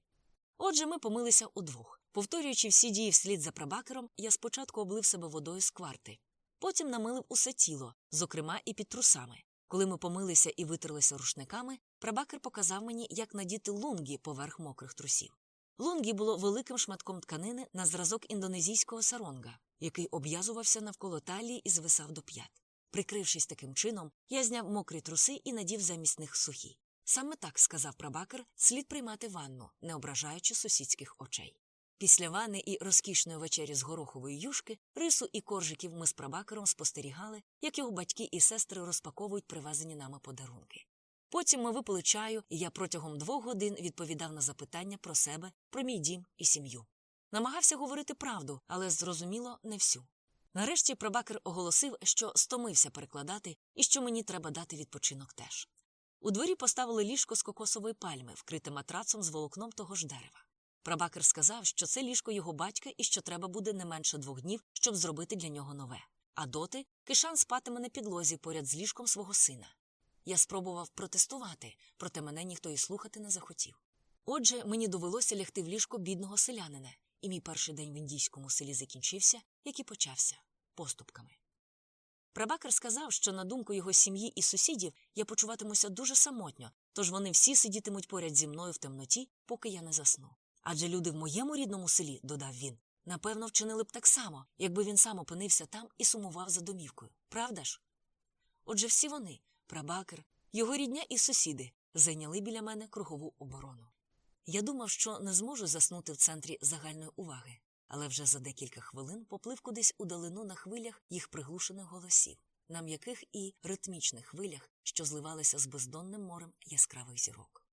Отже, ми помилися удвох. Повторюючи всі дії вслід за прабакером, я спочатку облив себе водою з кварти, потім намилив усе тіло, зокрема і під трусами. Коли ми помилися і витерлися рушниками, прабакер показав мені, як надіти лунгі поверх мокрих трусів. Лунгі було великим шматком тканини на зразок індонезійського саронга, який обв'язувався навколо талії і звисав до п'ят. Прикрившись таким чином, я зняв мокрі труси і надів замість них сухі. Саме так, сказав прабакер, слід приймати ванну, не ображаючи сусідських очей. Після вани і розкішної вечері з горохової юшки, рису і коржиків ми з прабакером спостерігали, як його батьки і сестри розпаковують привезені нами подарунки. Потім ми випили чаю, і я протягом двох годин відповідав на запитання про себе, про мій дім і сім'ю. Намагався говорити правду, але зрозуміло не всю. Нарешті прабакер оголосив, що стомився перекладати і що мені треба дати відпочинок теж. У дворі поставили ліжко з кокосової пальми, вкрите матрацом з волокном того ж дерева. Прабакер сказав, що це ліжко його батька і що треба буде не менше двох днів, щоб зробити для нього нове. А доти кишан спатиме на підлозі поряд з ліжком свого сина. Я спробував протестувати, проте мене ніхто і слухати не захотів. Отже, мені довелося лягти в ліжко бідного селянина, і мій перший день в індійському селі закінчився, як і почався поступками. Прабакер сказав, що, на думку його сім'ї і сусідів, я почуватимуся дуже самотньо, тож вони всі сидітимуть поряд зі мною в темноті, поки я не засну. Адже люди в моєму рідному селі, додав він, напевно, вчинили б так само, якби він сам опинився там і сумував за домівкою. Правда ж? Отже, всі вони, прабакер, його рідня і сусіди, зайняли біля мене кругову оборону. Я думав, що не зможу заснути в центрі загальної уваги, але вже за декілька хвилин поплив кудись у далину на хвилях їх приглушених голосів, на м'яких і ритмічних хвилях, що зливалися з бездонним морем яскравих зірок.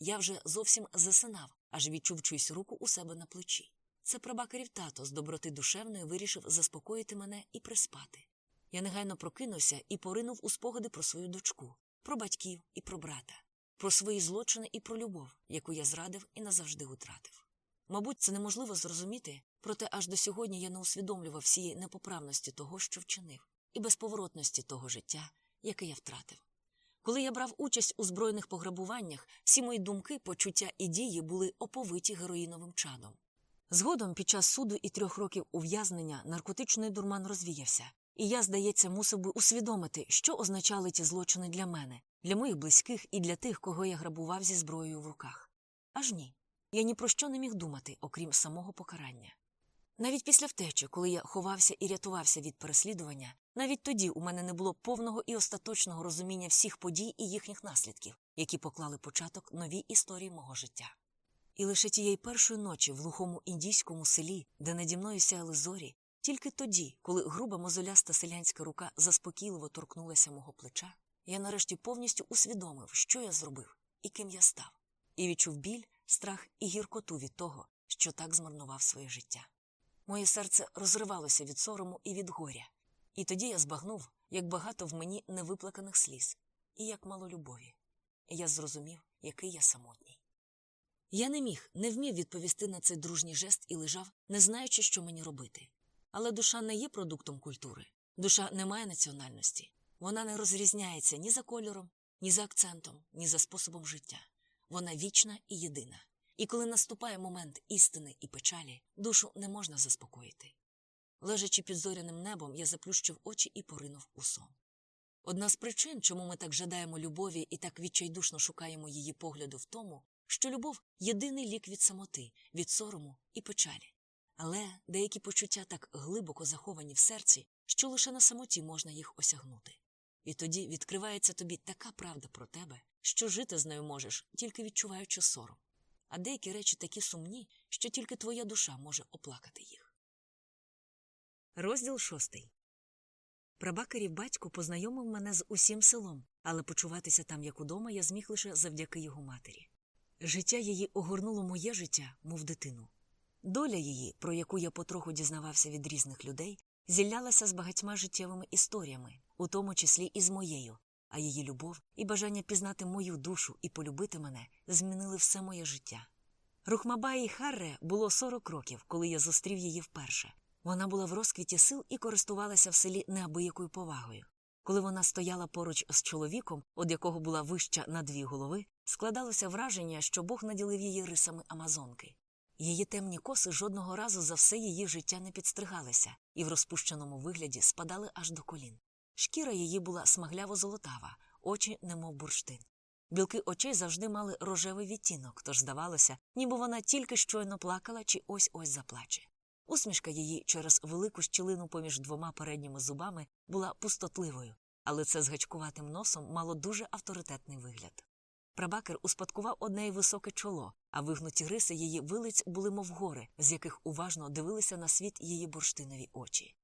Я вже зовсім засинав, аж відчув чуюсь руку у себе на плечі. Це прабакерів тато з доброти душевної вирішив заспокоїти мене і приспати. Я негайно прокинувся і поринув у спогади про свою дочку, про батьків і про брата, про свої злочини і про любов, яку я зрадив і назавжди утратив. Мабуть, це неможливо зрозуміти, проте аж до сьогодні я не усвідомлював всієї непоправності того, що вчинив, і безповоротності того життя, яке я втратив. Коли я брав участь у збройних пограбуваннях, всі мої думки, почуття і дії були оповиті героїновим чадом. Згодом, під час суду і трьох років ув'язнення, наркотичний дурман розвіявся, і я, здається, мусив би усвідомити, що означали ті злочини для мене, для моїх близьких і для тих, кого я грабував зі зброєю в руках. Аж ні. Я ні про що не міг думати, окрім самого покарання. Навіть після втечі, коли я ховався і рятувався від переслідування, навіть тоді у мене не було повного і остаточного розуміння всіх подій і їхніх наслідків, які поклали початок новій історії мого життя. І лише тієї першої ночі в глухому індійському селі, де наді мною сяяли зорі, тільки тоді, коли груба мозоляста селянська рука заспокійливо торкнулася мого плеча, я нарешті повністю усвідомив, що я зробив і ким я став, і відчув біль, страх і гіркоту від того, що так змарнував своє життя. Моє серце розривалося від сорому і від горя. І тоді я збагнув, як багато в мені невиплаканих сліз, і як мало любові. Я зрозумів, який я самотній. Я не міг, не вмів відповісти на цей дружній жест і лежав, не знаючи, що мені робити. Але душа не є продуктом культури, душа не має національності. Вона не розрізняється ні за кольором, ні за акцентом, ні за способом життя. Вона вічна і єдина. І коли наступає момент істини і печалі, душу не можна заспокоїти. Лежачи під зоряним небом, я заплющив очі і поринув у сон. Одна з причин, чому ми так жадаємо любові і так відчайдушно шукаємо її погляду в тому, що любов єдиний лік від самоти, від сорому і печалі. Але деякі почуття так глибоко заховані в серці, що лише на самоті можна їх осягнути. І тоді відкривається тобі така правда про тебе, що жити з нею можеш, тільки відчуваючи сором. А деякі речі такі сумні, що тільки твоя душа може оплакати їх. Розділ шостий. Прабакарів батько познайомив мене з усім селом, але почуватися там, як удома, я зміг лише завдяки його матері. Життя її огорнуло моє життя, мов дитину. Доля її, про яку я потроху дізнавався від різних людей, зіллялася з багатьма життєвими історіями, у тому числі і з моєю, а її любов і бажання пізнати мою душу і полюбити мене змінили все моє життя. Рухмабаї Харре було 40 років, коли я зустрів її вперше. Вона була в розквіті сил і користувалася в селі неабиякою повагою. Коли вона стояла поруч з чоловіком, од якого була вища на дві голови, складалося враження, що Бог наділив її рисами Амазонки. Її темні коси жодного разу за все її життя не підстригалися і в розпущеному вигляді спадали аж до колін. Шкіра її була смагляво золотава, очі, немов бурштин. Білки очей завжди мали рожевий відтінок, тож здавалося, ніби вона тільки щойно плакала чи ось ось заплаче. Усмішка її через велику щілину поміж двома передніми зубами була пустотливою, але це з гачкуватим носом мало дуже авторитетний вигляд. Прабакер успадкував одне й високе чоло, а вигнуті риси її вилиць були, мов гори, з яких уважно дивилися на світ її бурштинові очі.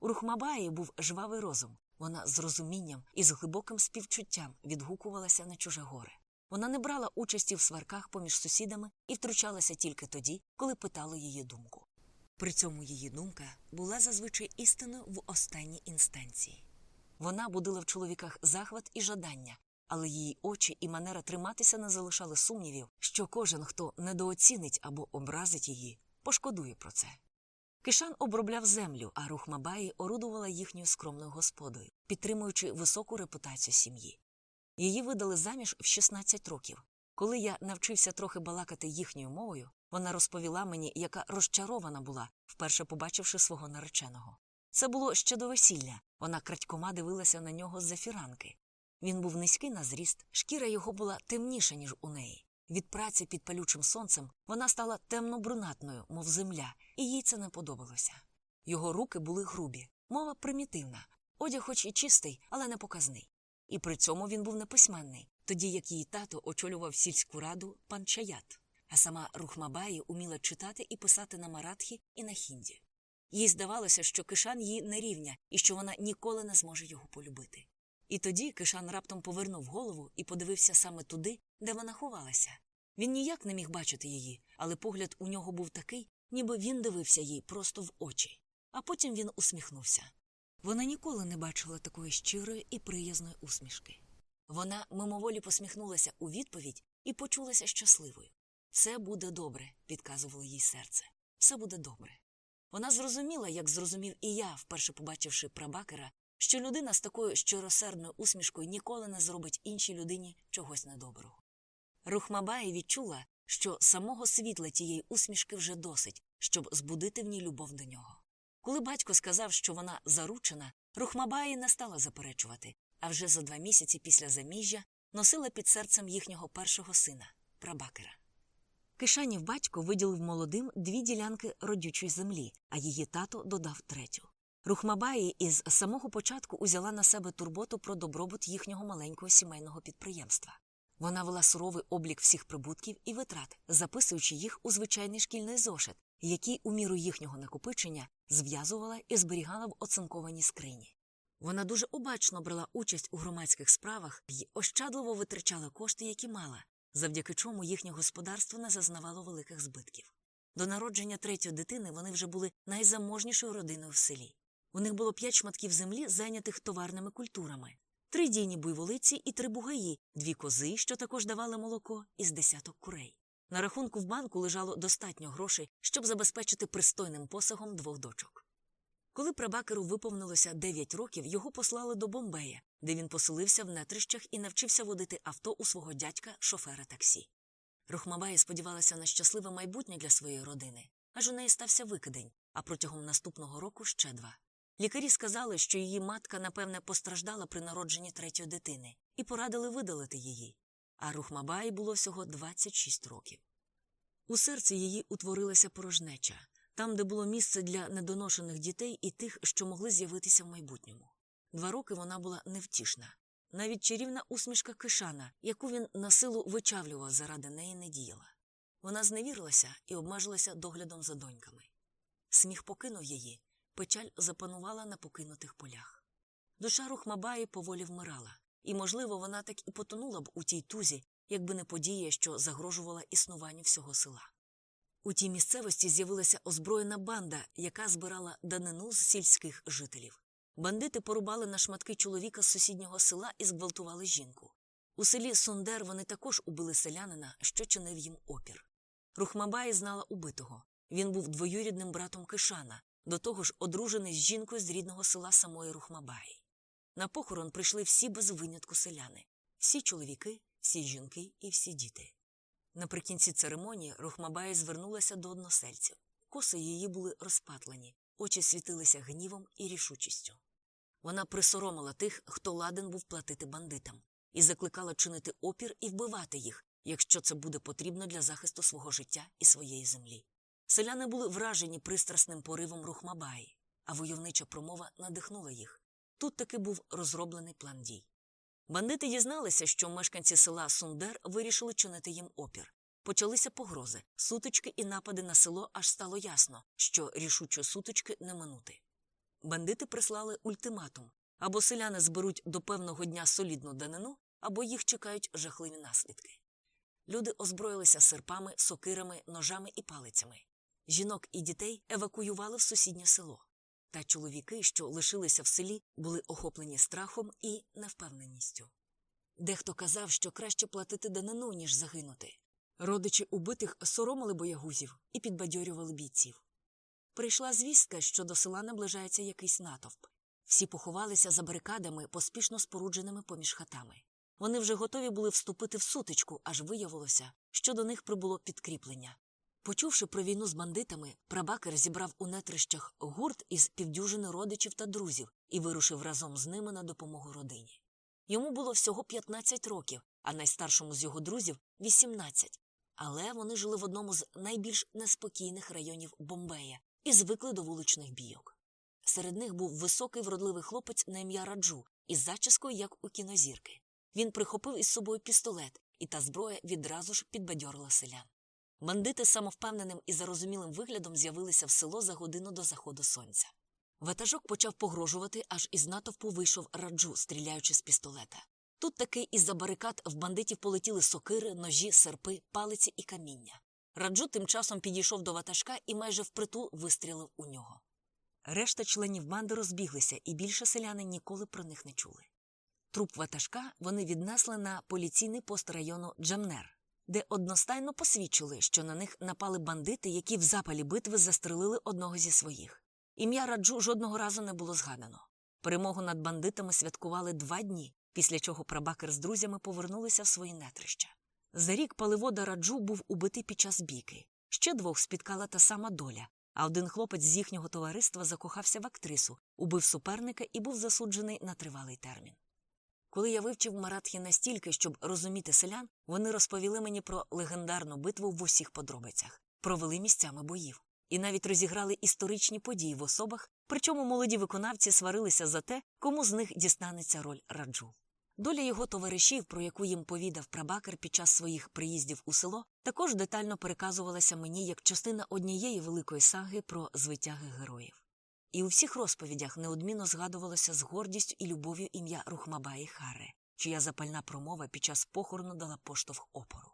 У Рухмабаї був жвавий розум. Вона з розумінням і з глибоким співчуттям відгукувалася на чуже горе. Вона не брала участі в сварках поміж сусідами і втручалася тільки тоді, коли питали її думку. При цьому її думка була зазвичай істиною в останній інстанції. Вона будила в чоловіках захват і жадання, але її очі і манера триматися не залишали сумнівів, що кожен, хто недооцінить або образить її, пошкодує про це. Кишан обробляв землю, а Рухмабаї орудувала їхньою скромною господою, підтримуючи високу репутацію сім'ї. Її видали заміж в 16 років. Коли я навчився трохи балакати їхньою мовою, вона розповіла мені, яка розчарована була, вперше побачивши свого нареченого. Це було ще до весілля. Вона крадькома дивилася на нього з-за фіранки. Він був низький на зріст, шкіра його була темніша, ніж у неї. Від праці під палючим сонцем вона стала темно-брунатною, мов земля, і їй це не подобалося. Його руки були грубі, мова примітивна, одяг хоч і чистий, але не показний. І при цьому він був неписьменний, тоді як її тато очолював сільську раду пан Чаят, а сама Рухмабаї уміла читати і писати на маратхі і на хінді. Їй здавалося, що кишан їй не рівня і що вона ніколи не зможе його полюбити. І тоді Кишан раптом повернув голову і подивився саме туди, де вона ховалася. Він ніяк не міг бачити її, але погляд у нього був такий, ніби він дивився їй просто в очі. А потім він усміхнувся. Вона ніколи не бачила такої щирої і приязної усмішки. Вона мимоволі посміхнулася у відповідь і почулася щасливою. Все буде добре, підказувало їй серце. Все буде добре. Вона зрозуміла, як зрозумів і я, вперше побачивши прабакера, що людина з такою щиросердною усмішкою ніколи не зробить іншій людині чогось недоброго. Рухмабаї відчула, що самого світла тієї усмішки вже досить, щоб збудити в ній любов до нього. Коли батько сказав, що вона заручена, Рухмабаї не стала заперечувати, а вже за два місяці після заміжжя носила під серцем їхнього першого сина прабакера. Кишанів батько виділив молодим дві ділянки родючої землі, а її тато додав третю. Рухмабаї із самого початку узяла на себе турботу про добробут їхнього маленького сімейного підприємства. Вона вела суровий облік всіх прибутків і витрат, записуючи їх у звичайний шкільний зошит, який у міру їхнього накопичення зв'язувала і зберігала в оцинкованій скрині. Вона дуже обачно брала участь у громадських справах і ощадливо витрачала кошти, які мала, завдяки чому їхнє господарство не зазнавало великих збитків. До народження третьої дитини вони вже були найзаможнішою родиною в селі. У них було п'ять шматків землі, зайнятих товарними культурами, три дійні буйволиці і три бугаї, дві кози, що також давали молоко, із десяток курей. На рахунку в банку лежало достатньо грошей, щоб забезпечити пристойним посагом двох дочок. Коли прабакеру виповнилося 9 років, його послали до Бомбея, де він поселився в нетрищах і навчився водити авто у свого дядька шофера таксі. Рухмабаї сподівалася на щасливе майбутнє для своєї родини, аж у неї стався викидень, а протягом наступного року ще два. Лікарі сказали, що її матка, напевне, постраждала при народженні третьої дитини, і порадили видалити її. А Рухмабаї було всього 26 років. У серці її утворилася порожнеча, там, де було місце для недоношених дітей і тих, що могли з'явитися в майбутньому. Два роки вона була невтішна. Навіть чарівна усмішка Кишана, яку він на силу вичавлював заради неї, не діяла. Вона зневірилася і обмежилася доглядом за доньками. Сміх покинув її, печаль запанувала на покинутих полях. Душа Рухмабаї поволі вмирала, і, можливо, вона так і потонула б у тій тузі, якби не подія, що загрожувала існуванню всього села. У тій місцевості з'явилася озброєна банда, яка збирала данину з сільських жителів. Бандити порубали на шматки чоловіка з сусіднього села і зґвалтували жінку. У селі Сундер вони також убили селянина, що чинив їм опір. Рухмабаї знала убитого. Він був двоюрідним братом Кишана, до того ж одружений з жінкою з рідного села самої Рухмабаї. На похорон прийшли всі без винятку селяни всі чоловіки, всі жінки і всі діти. Наприкінці церемонії Рухмабаї звернулася до односельців. Коси її були розпатлені, очі світилися гнівом і рішучістю. Вона присоромила тих, хто ладен був платити бандитам, і закликала чинити опір і вбивати їх, якщо це буде потрібно для захисту свого життя і своєї землі. Селяни були вражені пристрасним поривом Рухмабаї, а войовнича промова надихнула їх. Тут таки був розроблений план дій. Бандити дізналися, що мешканці села Сундер вирішили чинити їм опір. Почалися погрози, сутички і напади на село, аж стало ясно, що рішучої сутички не минути. Бандити прислали ультиматум або селяни зберуть до певного дня солідну данину, або їх чекають жахливі наслідки. Люди озброїлися серпами, сокирами, ножами і палицями. Жінок і дітей евакуювали в сусіднє село. Та чоловіки, що лишилися в селі, були охоплені страхом і невпевненістю. Дехто казав, що краще платити данину, ніж загинути. Родичі убитих соромили боягузів і підбадьорювали бійців. Прийшла звістка, що до села наближається якийсь натовп. Всі поховалися за барикадами, поспішно спорудженими поміж хатами. Вони вже готові були вступити в сутичку, аж виявилося, що до них прибуло підкріплення. Почувши про війну з бандитами, прабакер зібрав у нетрищах гурт із півдюжини родичів та друзів і вирушив разом з ними на допомогу родині. Йому було всього 15 років, а найстаршому з його друзів 18. Але вони жили в одному з найбільш неспокійних районів Бомбея і звикли до вуличних бійок. Серед них був високий вродливий хлопець на ім'я Раджу із зачіскою, як у кінозірки. Він прихопив із собою пістолет, і та зброя відразу ж підбадьорила селян. Бандити самовпевненим і зарозумілим виглядом з'явилися в село за годину до заходу сонця. Ватажок почав погрожувати, аж із натовпу вийшов раджу, стріляючи з пістолета. Тут таки із за барикад в бандитів полетіли сокири, ножі, серпи, палиці і каміння. Раджу тим часом підійшов до ватажка і майже впритул вистрілив у нього. Решта членів банди розбіглися, і більше селяни ніколи про них не чули. Труп ватажка вони віднесли на поліційний пост району Джамнер, де одностайно посвідчили, що на них напали бандити, які в запалі битви застрелили одного зі своїх. Ім'я раджу жодного разу не було згадано. Перемогу над бандитами святкували два дні, після чого прабакер з друзями повернулися в свої нетрища. За рік паливода раджу був убитий під час бійки. Ще двох спіткала та сама доля, а один хлопець з їхнього товариства закохався в актрису, убив суперника і був засуджений на тривалий термін. Коли я вивчив маратхи настільки, щоб розуміти селян, вони розповіли мені про легендарну битву в усіх подробицях, провели місцями боїв і навіть розіграли історичні події в особах, причому молоді виконавці сварилися за те, кому з них дістанеться роль раджу. Доля його товаришів, про яку їм повідав прабакер під час своїх приїздів у село, також детально переказувалася мені як частина однієї великої саги про звитяги героїв. І у всіх розповідях неодмінно згадувалося з гордістю і любов'ю ім'я Рухмабаї Харе, чия запальна промова під час похорону дала поштовх опору.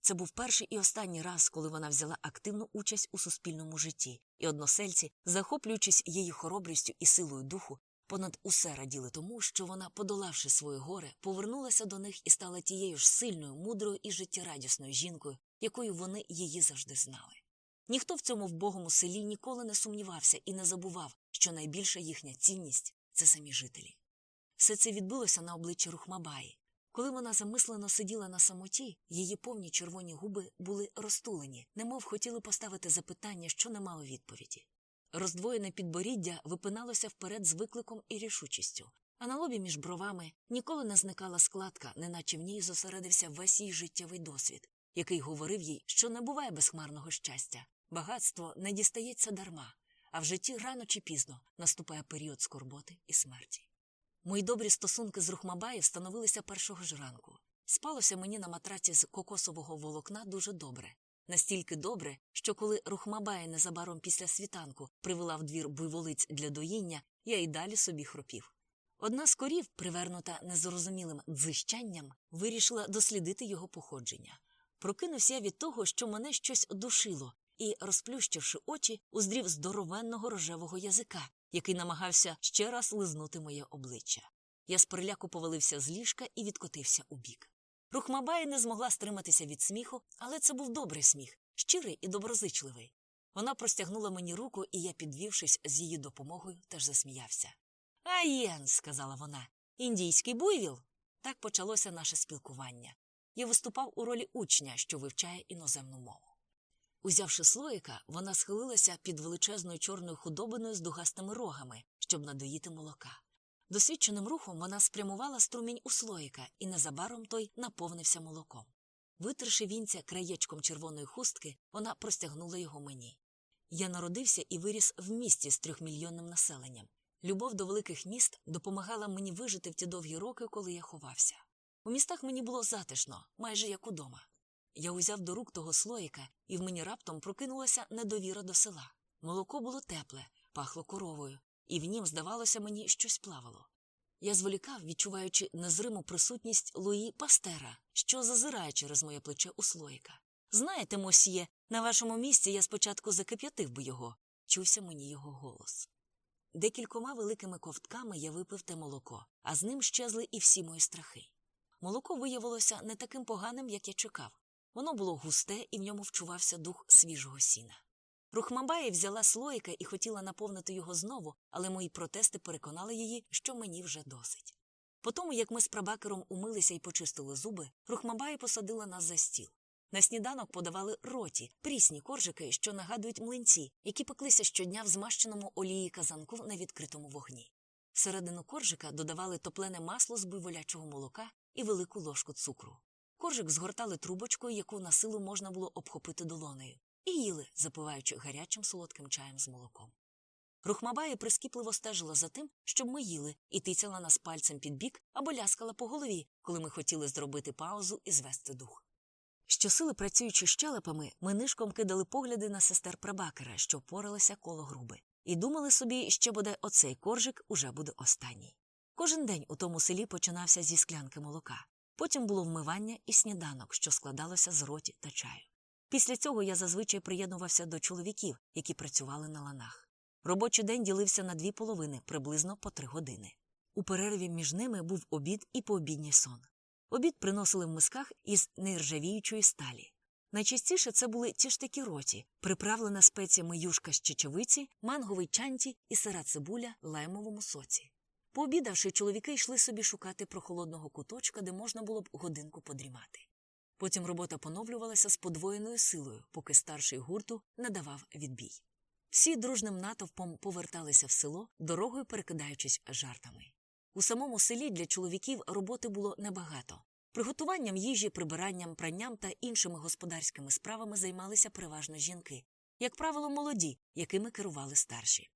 Це був перший і останній раз, коли вона взяла активну участь у суспільному житті, і односельці, захоплюючись її хоробрістю і силою духу, понад усе раділи тому, що вона, подолавши своє горе, повернулася до них і стала тією ж сильною, мудрою і життєрадісною жінкою, якою вони її завжди знали. Ніхто в цьому вбогому селі ніколи не сумнівався і не забував, що найбільша їхня цінність це самі жителі. Все це відбулося на обличчі Рухмабаї. Коли вона замислено сиділа на самоті, її повні червоні губи були розтулені, немов хотіли поставити запитання, що не мало відповіді. Роздвоєне підборіддя випиналося вперед з викликом і рішучістю, а на лобі між бровами ніколи не зникала складка, неначе в ній зосередився весь її життєвий досвід, який говорив їй, що не буває безхмарного щастя, багатство не дістається дарма, а в житті рано чи пізно наступає період скорботи і смерті. Мої добрі стосунки з Рухмабаєм встановилися першого ж ранку. Спалося мені на матраці з кокосового волокна дуже добре. Настільки добре, що коли Рухмабая незабаром після світанку привела в двір буйволиць для доїння, я й далі собі хропів. Одна з корів, привернута незрозумілим дзищанням, вирішила дослідити його походження. Прокинувся я від того, що мене щось душило, і, розплющивши очі, уздрів здоровенного рожевого язика, який намагався ще раз лизнути моє обличчя. Я з переляку повалився з ліжка і відкотився у бік. Рухмабай не змогла стриматися від сміху, але це був добрий сміх, щирий і доброзичливий. Вона простягнула мені руку, і я, підвівшись з її допомогою, теж засміявся. Аєн, сказала вона, індійський буйвіл. Так почалося наше спілкування. Я виступав у ролі учня, що вивчає іноземну мову. Узявши слоїка, вона схилилася під величезною чорною худобиною з дугастими рогами, щоб надоїти молока. Досвідченим рухом вона спрямувала струмінь у слоїка, і незабаром той наповнився молоком. Витерши вінця краєчком червоної хустки, вона простягнула його мені. Я народився і виріс в місті з трьохмільйонним населенням. Любов до великих міст допомагала мені вижити в ті довгі роки, коли я ховався. У містах мені було затишно, майже як удома. Я узяв до рук того слоїка, і в мені раптом прокинулася недовіра до села. Молоко було тепле, пахло коровою, і в нім, здавалося, мені щось плавало. Я зволікав, відчуваючи незриму присутність Луї Пастера, що зазирає через моє плече у слоїка. Знаєте, мосьє, на вашому місці я спочатку закип'ятив би його, чувся мені його голос. Декількома великими ковтками я випив те молоко, а з ним щезли і всі мої страхи. Молоко виявилося не таким поганим, як я чекав. Воно було густе і в ньому вчувався дух свіжого сіна. Рухмабаї взяла слоїка і хотіла наповнити його знову, але мої протести переконали її, що мені вже досить. По тому, як ми з прабакером умилися і почистили зуби, Рухмабаї посадила нас за стіл. На сніданок подавали роті, прісні коржики, що нагадують млинці, які пеклися щодня в змащеному олії казанку на відкритому вогні. Всередину коржика додавали топлене масло з буйволячого молока і велику ложку цукру. Коржик згортали трубочкою, яку на силу можна було обхопити долонею, і їли, запиваючи гарячим солодким чаєм з молоком. Рухмабаї прискіпливо стежила за тим, щоб ми їли, і тицяла нас пальцем під бік або ляскала по голові, коли ми хотіли зробити паузу і звести дух. Щосили працюючи щелепами, ми нишком кидали погляди на сестер прабакера, що поралися коло груби, і думали собі, що буде оцей коржик уже буде останній. Кожен день у тому селі починався зі склянки молока. Потім було вмивання і сніданок, що складалося з роті та чаю. Після цього я зазвичай приєднувався до чоловіків, які працювали на ланах. Робочий день ділився на дві половини, приблизно по три години. У перерві між ними був обід і пообідній сон. Обід приносили в мисках із нержавіючої сталі. Найчастіше це були ті ж такі роті, приправлена спеціями юшка з чечевиці, манговий чанті і сира цибуля лаймовому соці. Пообідавши, чоловіки йшли собі шукати прохолодного куточка, де можна було б годинку подрімати. Потім робота поновлювалася з подвоєною силою, поки старший гурту не давав відбій. Всі дружним натовпом поверталися в село, дорогою перекидаючись жартами. У самому селі для чоловіків роботи було небагато. Приготуванням їжі, прибиранням, пранням та іншими господарськими справами займалися переважно жінки, як правило, молоді, якими керували старші.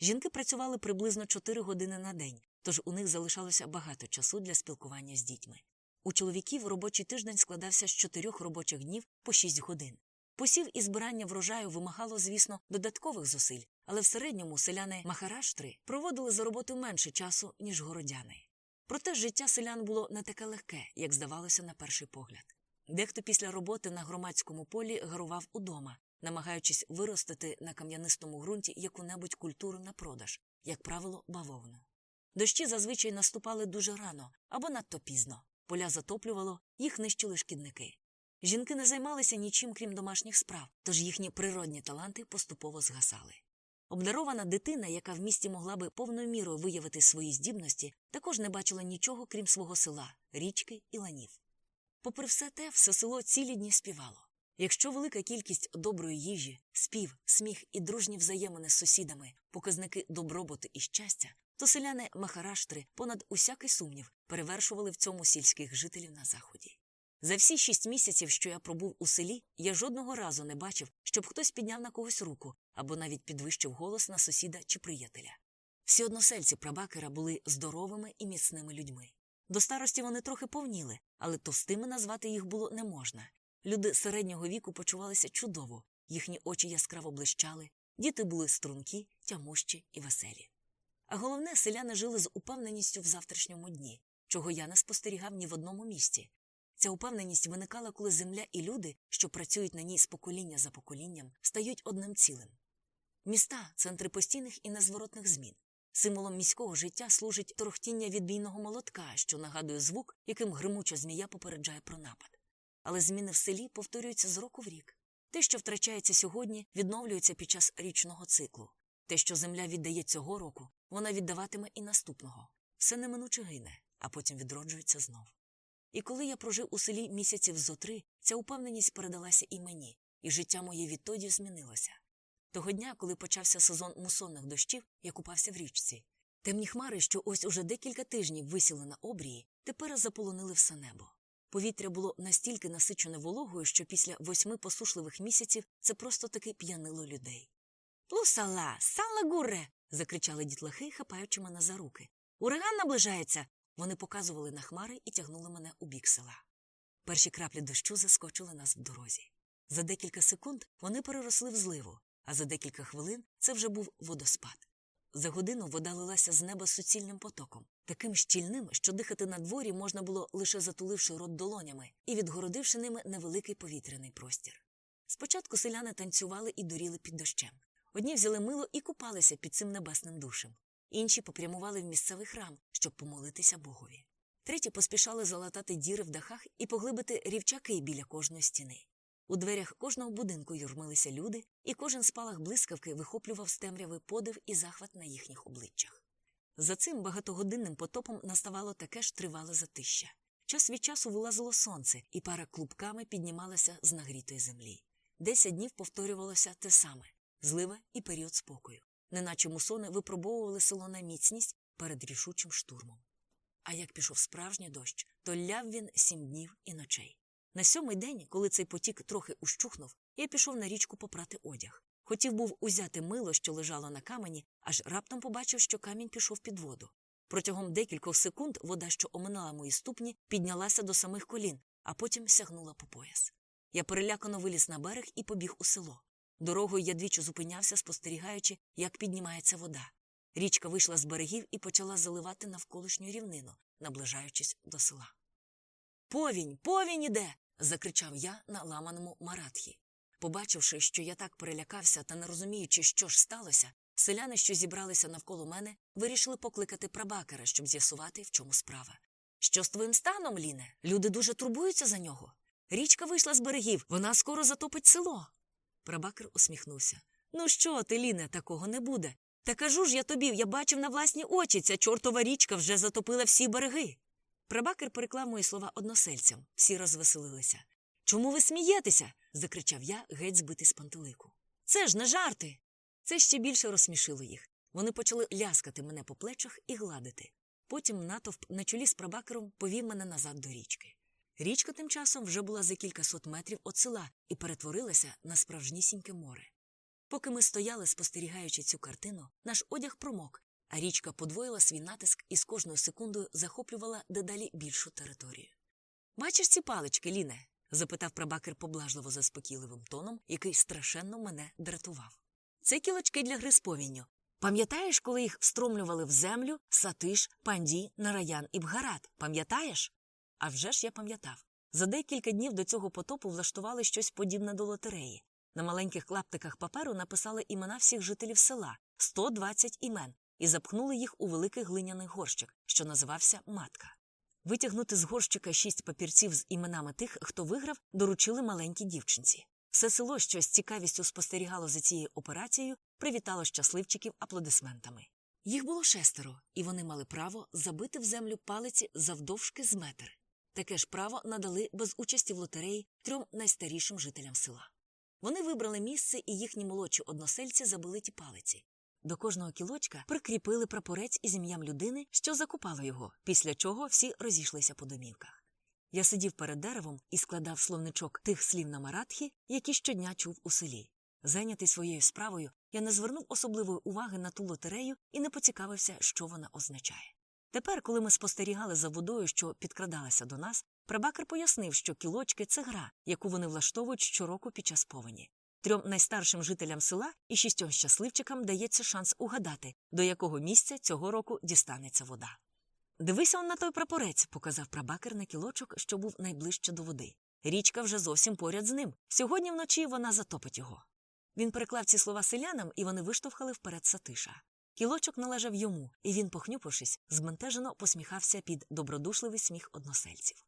Жінки працювали приблизно 4 години на день, тож у них залишалося багато часу для спілкування з дітьми. У чоловіків робочий тиждень складався з чотирьох робочих днів по 6 годин. Посів і збирання врожаю вимагало, звісно, додаткових зусиль, але в середньому селяни Махараштри проводили за роботу менше часу, ніж городяни. Проте життя селян було не таке легке, як здавалося на перший погляд. Дехто після роботи на громадському полі гарував удома, намагаючись виростити на кам'янистому ґрунті яку-небудь культуру на продаж, як правило, бавовну. Дощі зазвичай наступали дуже рано або надто пізно. Поля затоплювало, їх нищили шкідники. Жінки не займалися нічим, крім домашніх справ, тож їхні природні таланти поступово згасали. Обдарована дитина, яка в місті могла би повною мірою виявити свої здібності, також не бачила нічого, крім свого села, річки і ланів. Попри все те, все село цілі дні співало. Якщо велика кількість доброї їжі, спів, сміх і дружні взаємини з сусідами, показники добробуту і щастя, то селяни Махараштри понад усякий сумнів перевершували в цьому сільських жителів на заході. За всі шість місяців, що я пробув у селі, я жодного разу не бачив, щоб хтось підняв на когось руку або навіть підвищив голос на сусіда чи приятеля. Всі односельці прабакера були здоровими і міцними людьми. До старості вони трохи повніли, але товстими назвати їх було не можна. Люди середнього віку почувалися чудово, їхні очі яскраво блищали, діти були стрункі, тямущі і веселі. А головне, селяни жили з упевненістю в завтрашньому дні, чого я не спостерігав ні в одному місті. Ця упевненість виникала, коли земля і люди, що працюють на ній з покоління за поколінням, стають одним цілим. Міста центри постійних і незворотних змін. Символом міського життя служить торохтіння відбійного молотка, що нагадує звук, яким гримуча змія попереджає про напад. Але зміни в селі повторюються з року в рік. Те, що втрачається сьогодні, відновлюється під час річного циклу. Те, що земля віддає цього року, вона віддаватиме і наступного. Все неминуче гине, а потім відроджується знов. І коли я прожив у селі місяців зо три, ця упевненість передалася і мені, і життя моє відтоді змінилося. Того дня, коли почався сезон мусонних дощів, я купався в річці. Темні хмари, що ось уже декілька тижнів висіли на обрії, тепер заполонили все небо. Повітря було настільки насичене вологою, що після восьми посушливих місяців це просто таки п'янило людей. Плусала, сала гуре. закричали дітлахи, хапаючи мене за руки. Ураган наближається. Вони показували на хмари і тягнули мене у бік села. Перші краплі дощу заскочили нас в дорозі. За декілька секунд вони переросли в зливу, а за декілька хвилин це вже був водоспад. За годину вода лилася з неба суцільним потоком, таким щільним, що дихати на дворі можна було лише затуливши рот долонями і відгородивши ними невеликий повітряний простір. Спочатку селяни танцювали і доріли під дощем. Одні взяли мило і купалися під цим небесним душем, інші попрямували в місцевий храм, щоб помолитися Богові. Треті поспішали залатати діри в дахах і поглибити рівчаки біля кожної стіни. У дверях кожного будинку юрмилися люди, і кожен спалах блискавки вихоплював з темряви подив і захват на їхніх обличчях. За цим багатогодинним потопом наставало таке ж тривале затища. Час від часу вилазило сонце, і пара клубками піднімалася з нагрітої землі. Десять днів повторювалося те саме злива і період спокою, неначе мусони випробовували село на міцність перед рішучим штурмом. А як пішов справжній дощ, то ляв він сім днів і ночей. На сьомий день, коли цей потік трохи ущухнув, я пішов на річку попрати одяг. Хотів був узяти мило, що лежало на камені, аж раптом побачив, що камінь пішов під воду. Протягом декількох секунд вода, що оминала мої ступні, піднялася до самих колін, а потім сягнула по пояс. Я перелякано виліз на берег і побіг у село. Дорогою я двічі зупинявся, спостерігаючи, як піднімається вода. Річка вийшла з берегів і почала заливати навколишню рівнину, наближаючись до села. Повінь, повінь іде. Закричав я на ламаному маратхі. Побачивши, що я так перелякався та не розуміючи, що ж сталося, селяни, що зібралися навколо мене, вирішили покликати прабакера, щоб з'ясувати, в чому справа. Що з твоїм станом, Ліне? Люди дуже турбуються за нього. Річка вийшла з берегів, вона скоро затопить село. Прабакер усміхнувся. Ну що ти, Ліне, такого не буде. Та кажу ж я тобі, я бачив на власні очі, ця чортова річка вже затопила всі береги. Прабакер переклав мої слова односельцям. Всі розвеселилися. Чому ви смієтеся? закричав я, геть збитий з пантелику. Це ж не жарти. Це ще більше розсмішило їх. Вони почали ляскати мене по плечах і гладити. Потім натовп на чолі з прабакером повів мене назад до річки. Річка тим часом вже була за кількасот метрів від села і перетворилася на справжнісіньке море. Поки ми стояли, спостерігаючи цю картину, наш одяг промок, а річка подвоїла свій натиск і з кожною секундою захоплювала дедалі більшу територію. Бачиш ці палички, Ліне? запитав прабакер поблажливо заспокійливим тоном, який страшенно мене дратував. Це кілочки для гри з. Пам'ятаєш, коли їх встромлювали в землю Сатиш, Панді, Нараян і Бгарат? Пам'ятаєш? А вже ж я пам'ятав. За декілька днів до цього потопу влаштували щось подібне до лотереї. На маленьких клаптиках паперу написали імена всіх жителів села 120 імен, і запхнули їх у великий глиняний горщик, що називався матка. Витягнути з горщика шість папірців з іменами тих, хто виграв, доручили маленькій дівчинці. Все село, що з цікавістю спостерігало за цією операцією, привітало щасливчиків аплодисментами. Їх було шестеро, і вони мали право забити в землю палиці завдовжки з метр. Таке ж право надали без участі в лотереї трьом найстарішим жителям села. Вони вибрали місце, і їхні молодші односельці забили ті палиці. До кожного кілочка прикріпили прапорець із ім'ям людини, що закупала його, після чого всі розійшлися по домівках. Я сидів перед деревом і складав словничок тих слів на маратхі, які щодня чув у селі. Зайнятий своєю справою, я не звернув особливої уваги на ту лотерею і не поцікавився, що вона означає. Тепер, коли ми спостерігали за водою, що підкрадалася до нас, прабакер пояснив, що кілочки це гра, яку вони влаштовують щороку під час повені. Трьом найстаршим жителям села і шістьом щасливчикам дається шанс угадати, до якого місця цього року дістанеться вода. Дивися он на той прапорець, показав прабакер на кілочок, що був найближче до води. Річка вже зовсім поряд з ним. Сьогодні вночі вона затопить його. Він переклав ці слова селянам, і вони виштовхали вперед Сатиша. Кілочок належав йому, і він, похнюпившись, збентежено посміхався під добродушливий сміх односельців.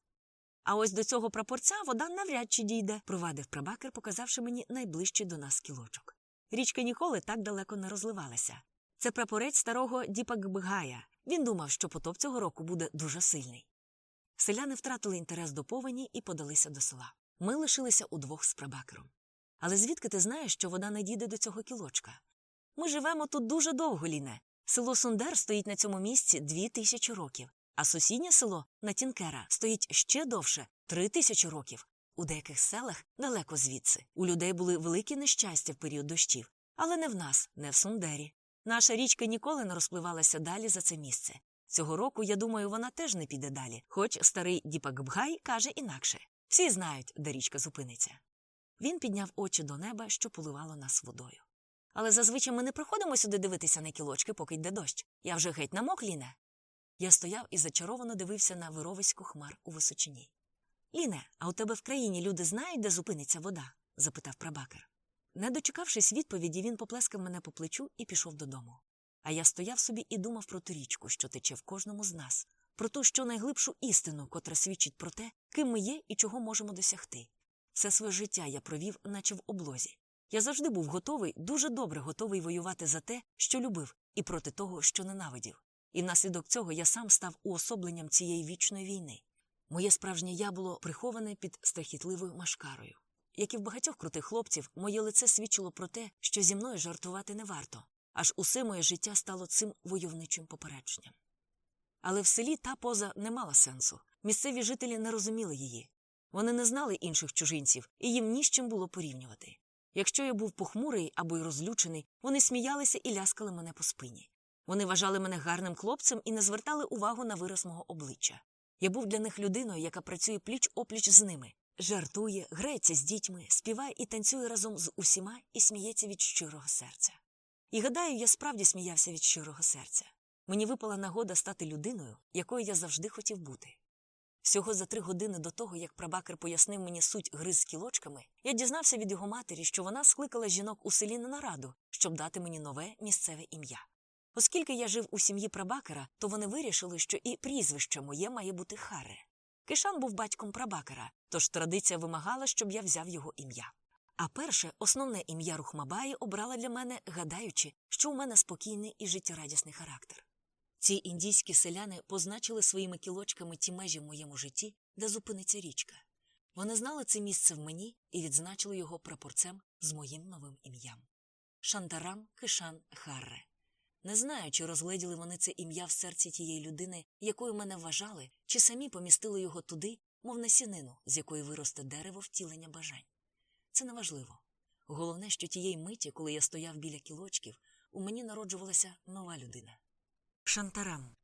А ось до цього прапорця вода навряд чи дійде, провадив прабакер, показавши мені найближчий до нас кілочок. Річка ніколи так далеко не розливалася. Це прапорець старого Діпакбгая. Він думав, що потоп цього року буде дуже сильний. Селяни втратили інтерес до повені і подалися до села. Ми лишилися удвох з прабакером. Але звідки ти знаєш, що вода не дійде до цього кілочка? Ми живемо тут дуже довго, Ліне. Село Сундер стоїть на цьому місці дві тисячі років, а сусіднє село Натінкера стоїть ще довше три тисячі років. У деяких селах далеко звідси. У людей були великі нещастя в період дощів, але не в нас, не в Сундері. Наша річка ніколи не розпливалася далі за це місце. Цього року, я думаю, вона теж не піде далі, хоч старий Діпакбгай каже інакше. Всі знають, де річка зупиниться. Він підняв очі до неба, що поливало нас водою. Але зазвичай ми не приходимо сюди дивитися на кілочки, поки йде дощ. Я вже геть намок, Ліне. Я стояв і зачаровано дивився на вировисько хмар у височині. Ліне, а у тебе в країні люди знають, де зупиниться вода? запитав прабакер. Не дочекавшись відповіді, він поплескав мене по плечу і пішов додому. А я стояв собі і думав про ту річку, що тече в кожному з нас, про ту, що найглибшу істину, котра свідчить про те, ким ми є і чого можемо досягти. Все своє життя я провів, наче в облозі. Я завжди був готовий, дуже добре готовий воювати за те, що любив, і проти того, що ненавидів. І внаслідок цього я сам став уособленням цієї вічної війни. Моє справжнє я було приховане під страхітливою машкарою. Як і в багатьох крутих хлопців, моє лице свідчило про те, що зі мною жартувати не варто, аж усе моє життя стало цим войовничим попередженням. Але в селі та поза не мала сенсу. Місцеві жителі не розуміли її. Вони не знали інших чужинців, і їм ні з чим було порівнювати. Якщо я був похмурий або й розлючений, вони сміялися і ляскали мене по спині. Вони вважали мене гарним хлопцем і не звертали увагу на вираз мого обличчя. Я був для них людиною, яка працює пліч опліч з ними, жартує, грається з дітьми, співає і танцює разом з усіма і сміється від щирого серця. І гадаю, я справді сміявся від щирого серця. Мені випала нагода стати людиною, якою я завжди хотів бути. Всього за три години до того, як прабакер пояснив мені суть гри з кілочками, я дізнався від його матері, що вона скликала жінок у селі на нараду, щоб дати мені нове місцеве ім'я. Оскільки я жив у сім'ї прабакера, то вони вирішили, що і прізвище моє має бути Харе. Кишан був батьком прабакера, тож традиція вимагала, щоб я взяв його ім'я. А перше, основне ім'я Рухмабаї обрала для мене, гадаючи, що у мене спокійний і життєрадісний характер. Ці індійські селяни позначили своїми кілочками ті межі в моєму житті, де зупиниться річка. Вони знали це місце в мені і відзначили його прапорцем з моїм новим ім'ям Шантарам Кишан Харре. Не знаю, чи розгледіли вони це ім'я в серці тієї людини, якою мене вважали, чи самі помістили його туди, мов на сінину, з якої виросте дерево втілення бажань. Це неважливо. Головне, що тієї миті, коли я стояв біля кілочків, у мені народжувалася нова людина. Шантарам